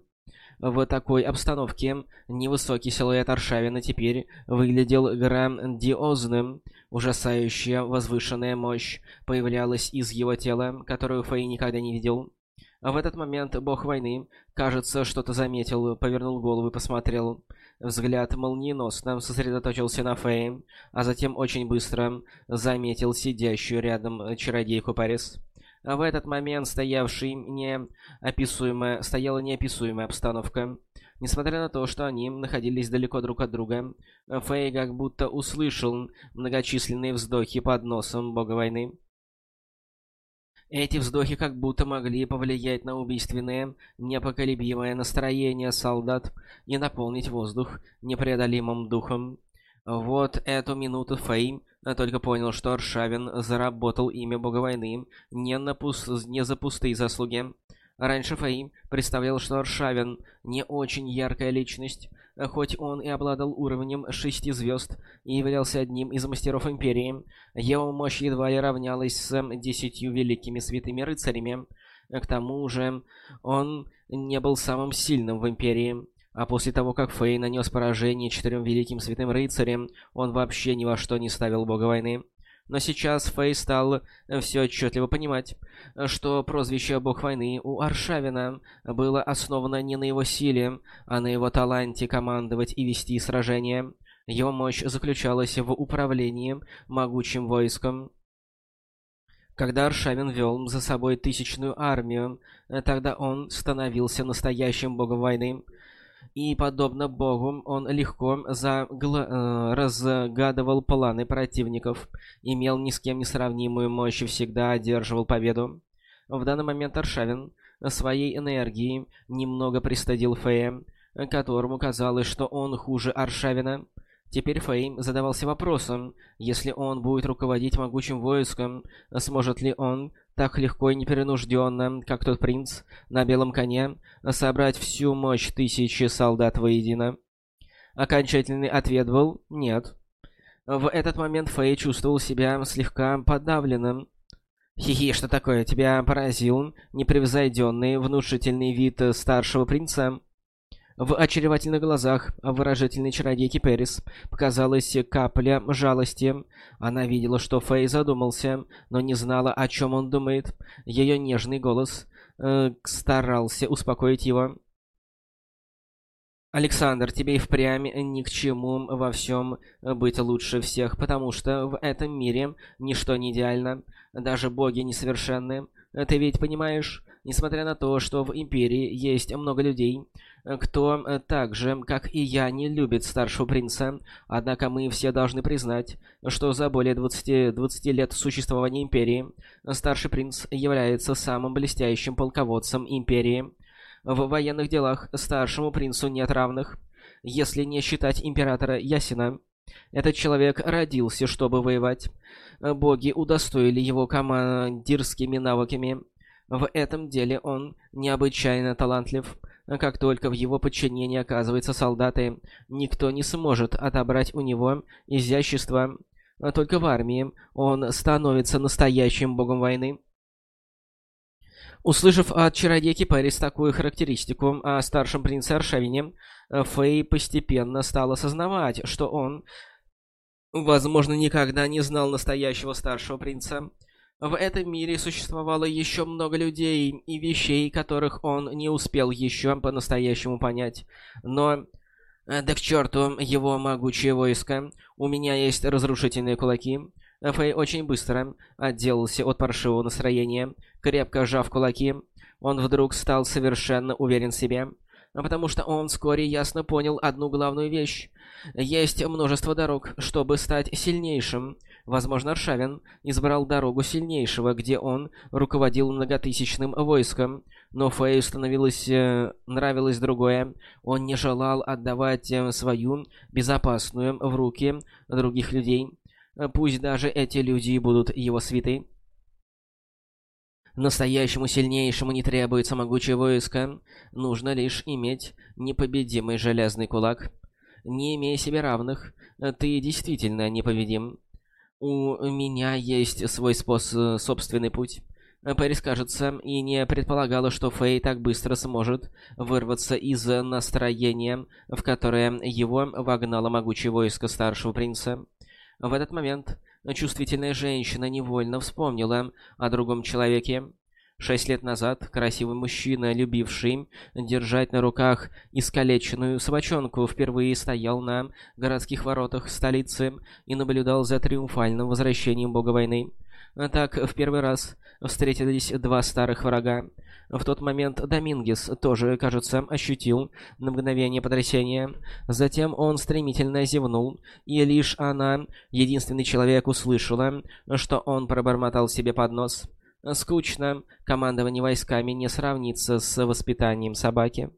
В такой обстановке невысокий силуэт Аршавина теперь выглядел грандиозным. Ужасающая возвышенная мощь появлялась из его тела, которую Фэй никогда не видел. В этот момент бог войны, кажется, что-то заметил, повернул голову и посмотрел. Взгляд молниеносно сосредоточился на Фее, а затем очень быстро заметил сидящую рядом чародейку Парис. А в этот момент стоявший неописуемая, стояла неописуемая обстановка. Несмотря на то, что они находились далеко друг от друга, Фэй как будто услышал многочисленные вздохи под носом бога войны. Эти вздохи как будто могли повлиять на убийственное, непоколебимое настроение солдат и наполнить воздух непреодолимым духом. Вот эту минуту Фэй только понял, что Аршавин заработал имя бога войны не, на пус... не за пустые заслуги. Раньше Фэй представлял, что Аршавин не очень яркая личность, Хоть он и обладал уровнем шести звезд и являлся одним из мастеров Империи, его мощь едва ли равнялась с десятью великими святыми рыцарями. К тому же, он не был самым сильным в Империи. А после того, как Фэй нанес поражение четырем великим святым рыцарям, он вообще ни во что не ставил бога войны. Но сейчас Фэй стал э, все отчетливо понимать, что прозвище «Бог войны» у Аршавина было основано не на его силе, а на его таланте командовать и вести сражения. Его мощь заключалась в управлении могучим войском. Когда Аршавин вел за собой тысячную армию, э, тогда он становился настоящим богом войны – и, подобно богу, он легко загла... э, разгадывал планы противников, имел ни с кем не сравнимую мощь и всегда одерживал победу. В данный момент Аршавин своей энергией немного пристадил Фея, которому казалось, что он хуже Аршавина. Теперь Фэй задавался вопросом, если он будет руководить могучим войском, сможет ли он так легко и непринужденно, как тот принц на белом коне, собрать всю мощь тысячи солдат воедино? Окончательный ответ был «нет». В этот момент Фэй чувствовал себя слегка подавленным. «Хи-хи, что такое? Тебя поразил непревзойденный внушительный вид старшего принца?» В очаровательных глазах выражительной чародейки Перис показалась капля жалости. Она видела, что Фэй задумался, но не знала, о чем он думает. Ее нежный голос э, старался успокоить его. Александр, тебе и впрямь ни к чему во всем быть лучше всех, потому что в этом мире ничто не идеально, даже боги несовершенны. Ты ведь понимаешь, несмотря на то, что в Империи есть много людей, кто э, так же, как и я, не любит старшего принца, однако мы все должны признать, что за более 20, 20 лет существования Империи старший принц является самым блестящим полководцем Империи. В военных делах старшему принцу нет равных, если не считать императора Ясина. Этот человек родился, чтобы воевать. Боги удостоили его командирскими навыками. В этом деле он необычайно талантлив. Как только в его подчинении оказываются солдаты, никто не сможет отобрать у него изящество. Только в армии он становится настоящим богом войны. Услышав от чародейки Пэрис такую характеристику о старшем принце Аршавине, Фэй постепенно стал осознавать, что он, возможно, никогда не знал настоящего старшего принца. В этом мире существовало еще много людей и вещей, которых он не успел еще по-настоящему понять. Но... Э, да к черту его могучее войско. У меня есть разрушительные кулаки. Фэй очень быстро отделался от паршивого настроения. Крепко сжав кулаки, он вдруг стал совершенно уверен в себе. Потому что он вскоре ясно понял одну главную вещь. Есть множество дорог, чтобы стать сильнейшим. Возможно, Аршавин избрал дорогу сильнейшего, где он руководил многотысячным войском. Но Фэю становилось... Э, нравилось другое. Он не желал отдавать э, свою безопасную в руки других людей. Пусть даже эти люди будут его свиты. Настоящему сильнейшему не требуется могучее войско. Нужно лишь иметь непобедимый железный кулак. Не имея себе равных, ты действительно непобедим. У меня есть свой способ, собственный путь. Пэрис, кажется, и не предполагала, что Фэй так быстро сможет вырваться из настроения, в которое его вогнало могучее войско старшего принца. В этот момент чувствительная женщина невольно вспомнила о другом человеке. Шесть лет назад красивый мужчина, любивший держать на руках искалеченную собачонку, впервые стоял на городских воротах столицы и наблюдал за триумфальным возвращением бога войны. Так, в первый раз встретились два старых врага. В тот момент Домингес тоже, кажется, ощутил на мгновение потрясение. Затем он стремительно зевнул, и лишь она, единственный человек, услышала, что он пробормотал себе под нос. Скучно. Командование войсками не сравнится с воспитанием собаки.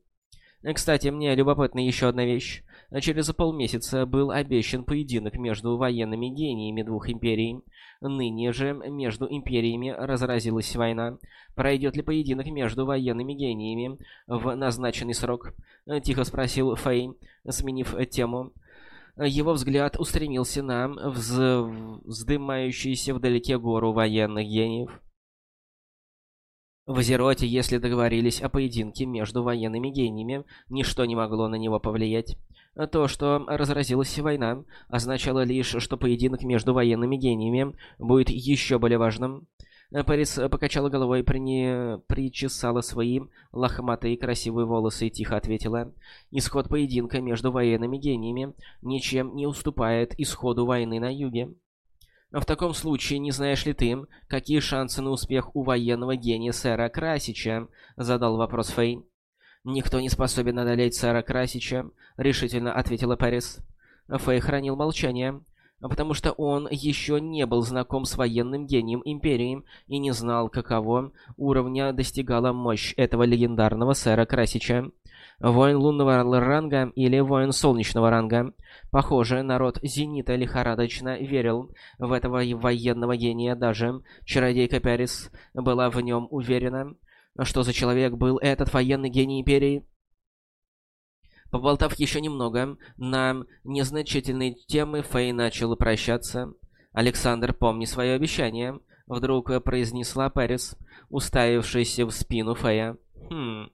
Кстати, мне любопытна еще одна вещь. Через полмесяца был обещан поединок между военными гениями двух империй. Ныне же между империями разразилась война. Пройдет ли поединок между военными гениями в назначенный срок? Тихо спросил Фэй, сменив тему. Его взгляд устремился на вз... вздымающуюся вдалеке гору военных гениев. В Азероте, если договорились о поединке между военными гениями, ничто не могло на него повлиять. То, что разразилась война, означало лишь, что поединок между военными гениями будет еще более важным. Пэрис покачала головой, и при... причесала свои лохматые красивые волосы и тихо ответила. Исход поединка между военными гениями ничем не уступает исходу войны на юге. В таком случае, не знаешь ли ты, какие шансы на успех у военного гения сэра Красича? Задал вопрос Фэй. «Никто не способен одолеть сэра Красича», — решительно ответила Пэрис. Фэй хранил молчание потому что он еще не был знаком с военным гением Империи и не знал, каково уровня достигала мощь этого легендарного сэра Красича. Воин лунного ранга или воин солнечного ранга. Похоже, народ Зенита лихорадочно верил в этого военного гения, даже чародейка Перис была в нем уверена. Что за человек был этот военный гений Империи? Поболтав еще немного на незначительные темы, Фэй начал прощаться. «Александр, помни свое обещание», — вдруг произнесла Пэрис, уставившись в спину Фэя. «Хм...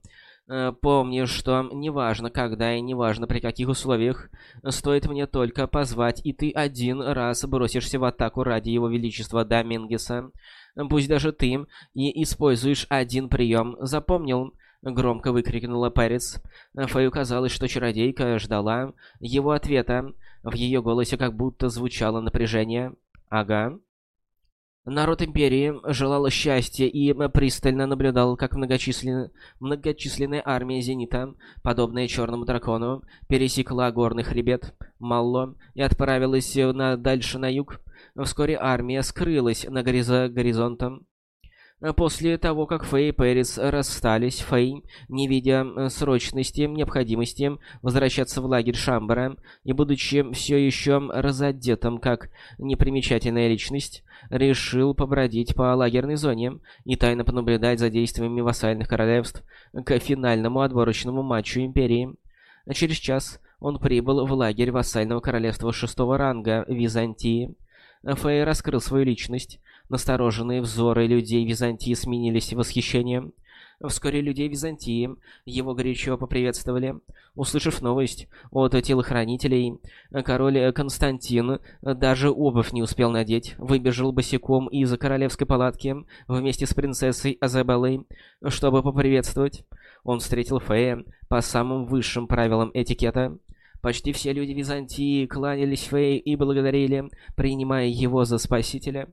Э, помни, что неважно когда и неважно при каких условиях, стоит мне только позвать, и ты один раз бросишься в атаку ради его величества Домингеса. Пусть даже ты и используешь один прием. Запомнил?» Громко выкрикнула Пэрис. Фэю казалось, что чародейка ждала его ответа. В ее голосе как будто звучало напряжение. «Ага». Народ Империи желал счастья и пристально наблюдал, как многочисленная, многочисленная армия Зенита, подобная Черному Дракону, пересекла горный хребет Малло и отправилась на, дальше на юг. Вскоре армия скрылась на горизо горизонтом. Э, после того, как Фэй и Пэрис расстались, Фэй, не видя э, срочности, необходимости возвращаться в лагерь Шамбара и будучи все еще разодетым как непримечательная личность, решил побродить по лагерной зоне и тайно понаблюдать за действиями вассальных королевств к финальному отборочному матчу Империи. Через час он прибыл в лагерь вассального королевства шестого ранга Византии. Фэй раскрыл свою личность, Настороженные взоры людей Византии сменились восхищением. Вскоре людей Византии его горячо поприветствовали. Услышав новость от телохранителей, король Константин даже обувь не успел надеть, выбежал босиком из королевской палатки вместе с принцессой Азабеллой, чтобы поприветствовать. Он встретил Фея по самым высшим правилам этикета. Почти все люди Византии кланялись Фею и благодарили, принимая его за спасителя.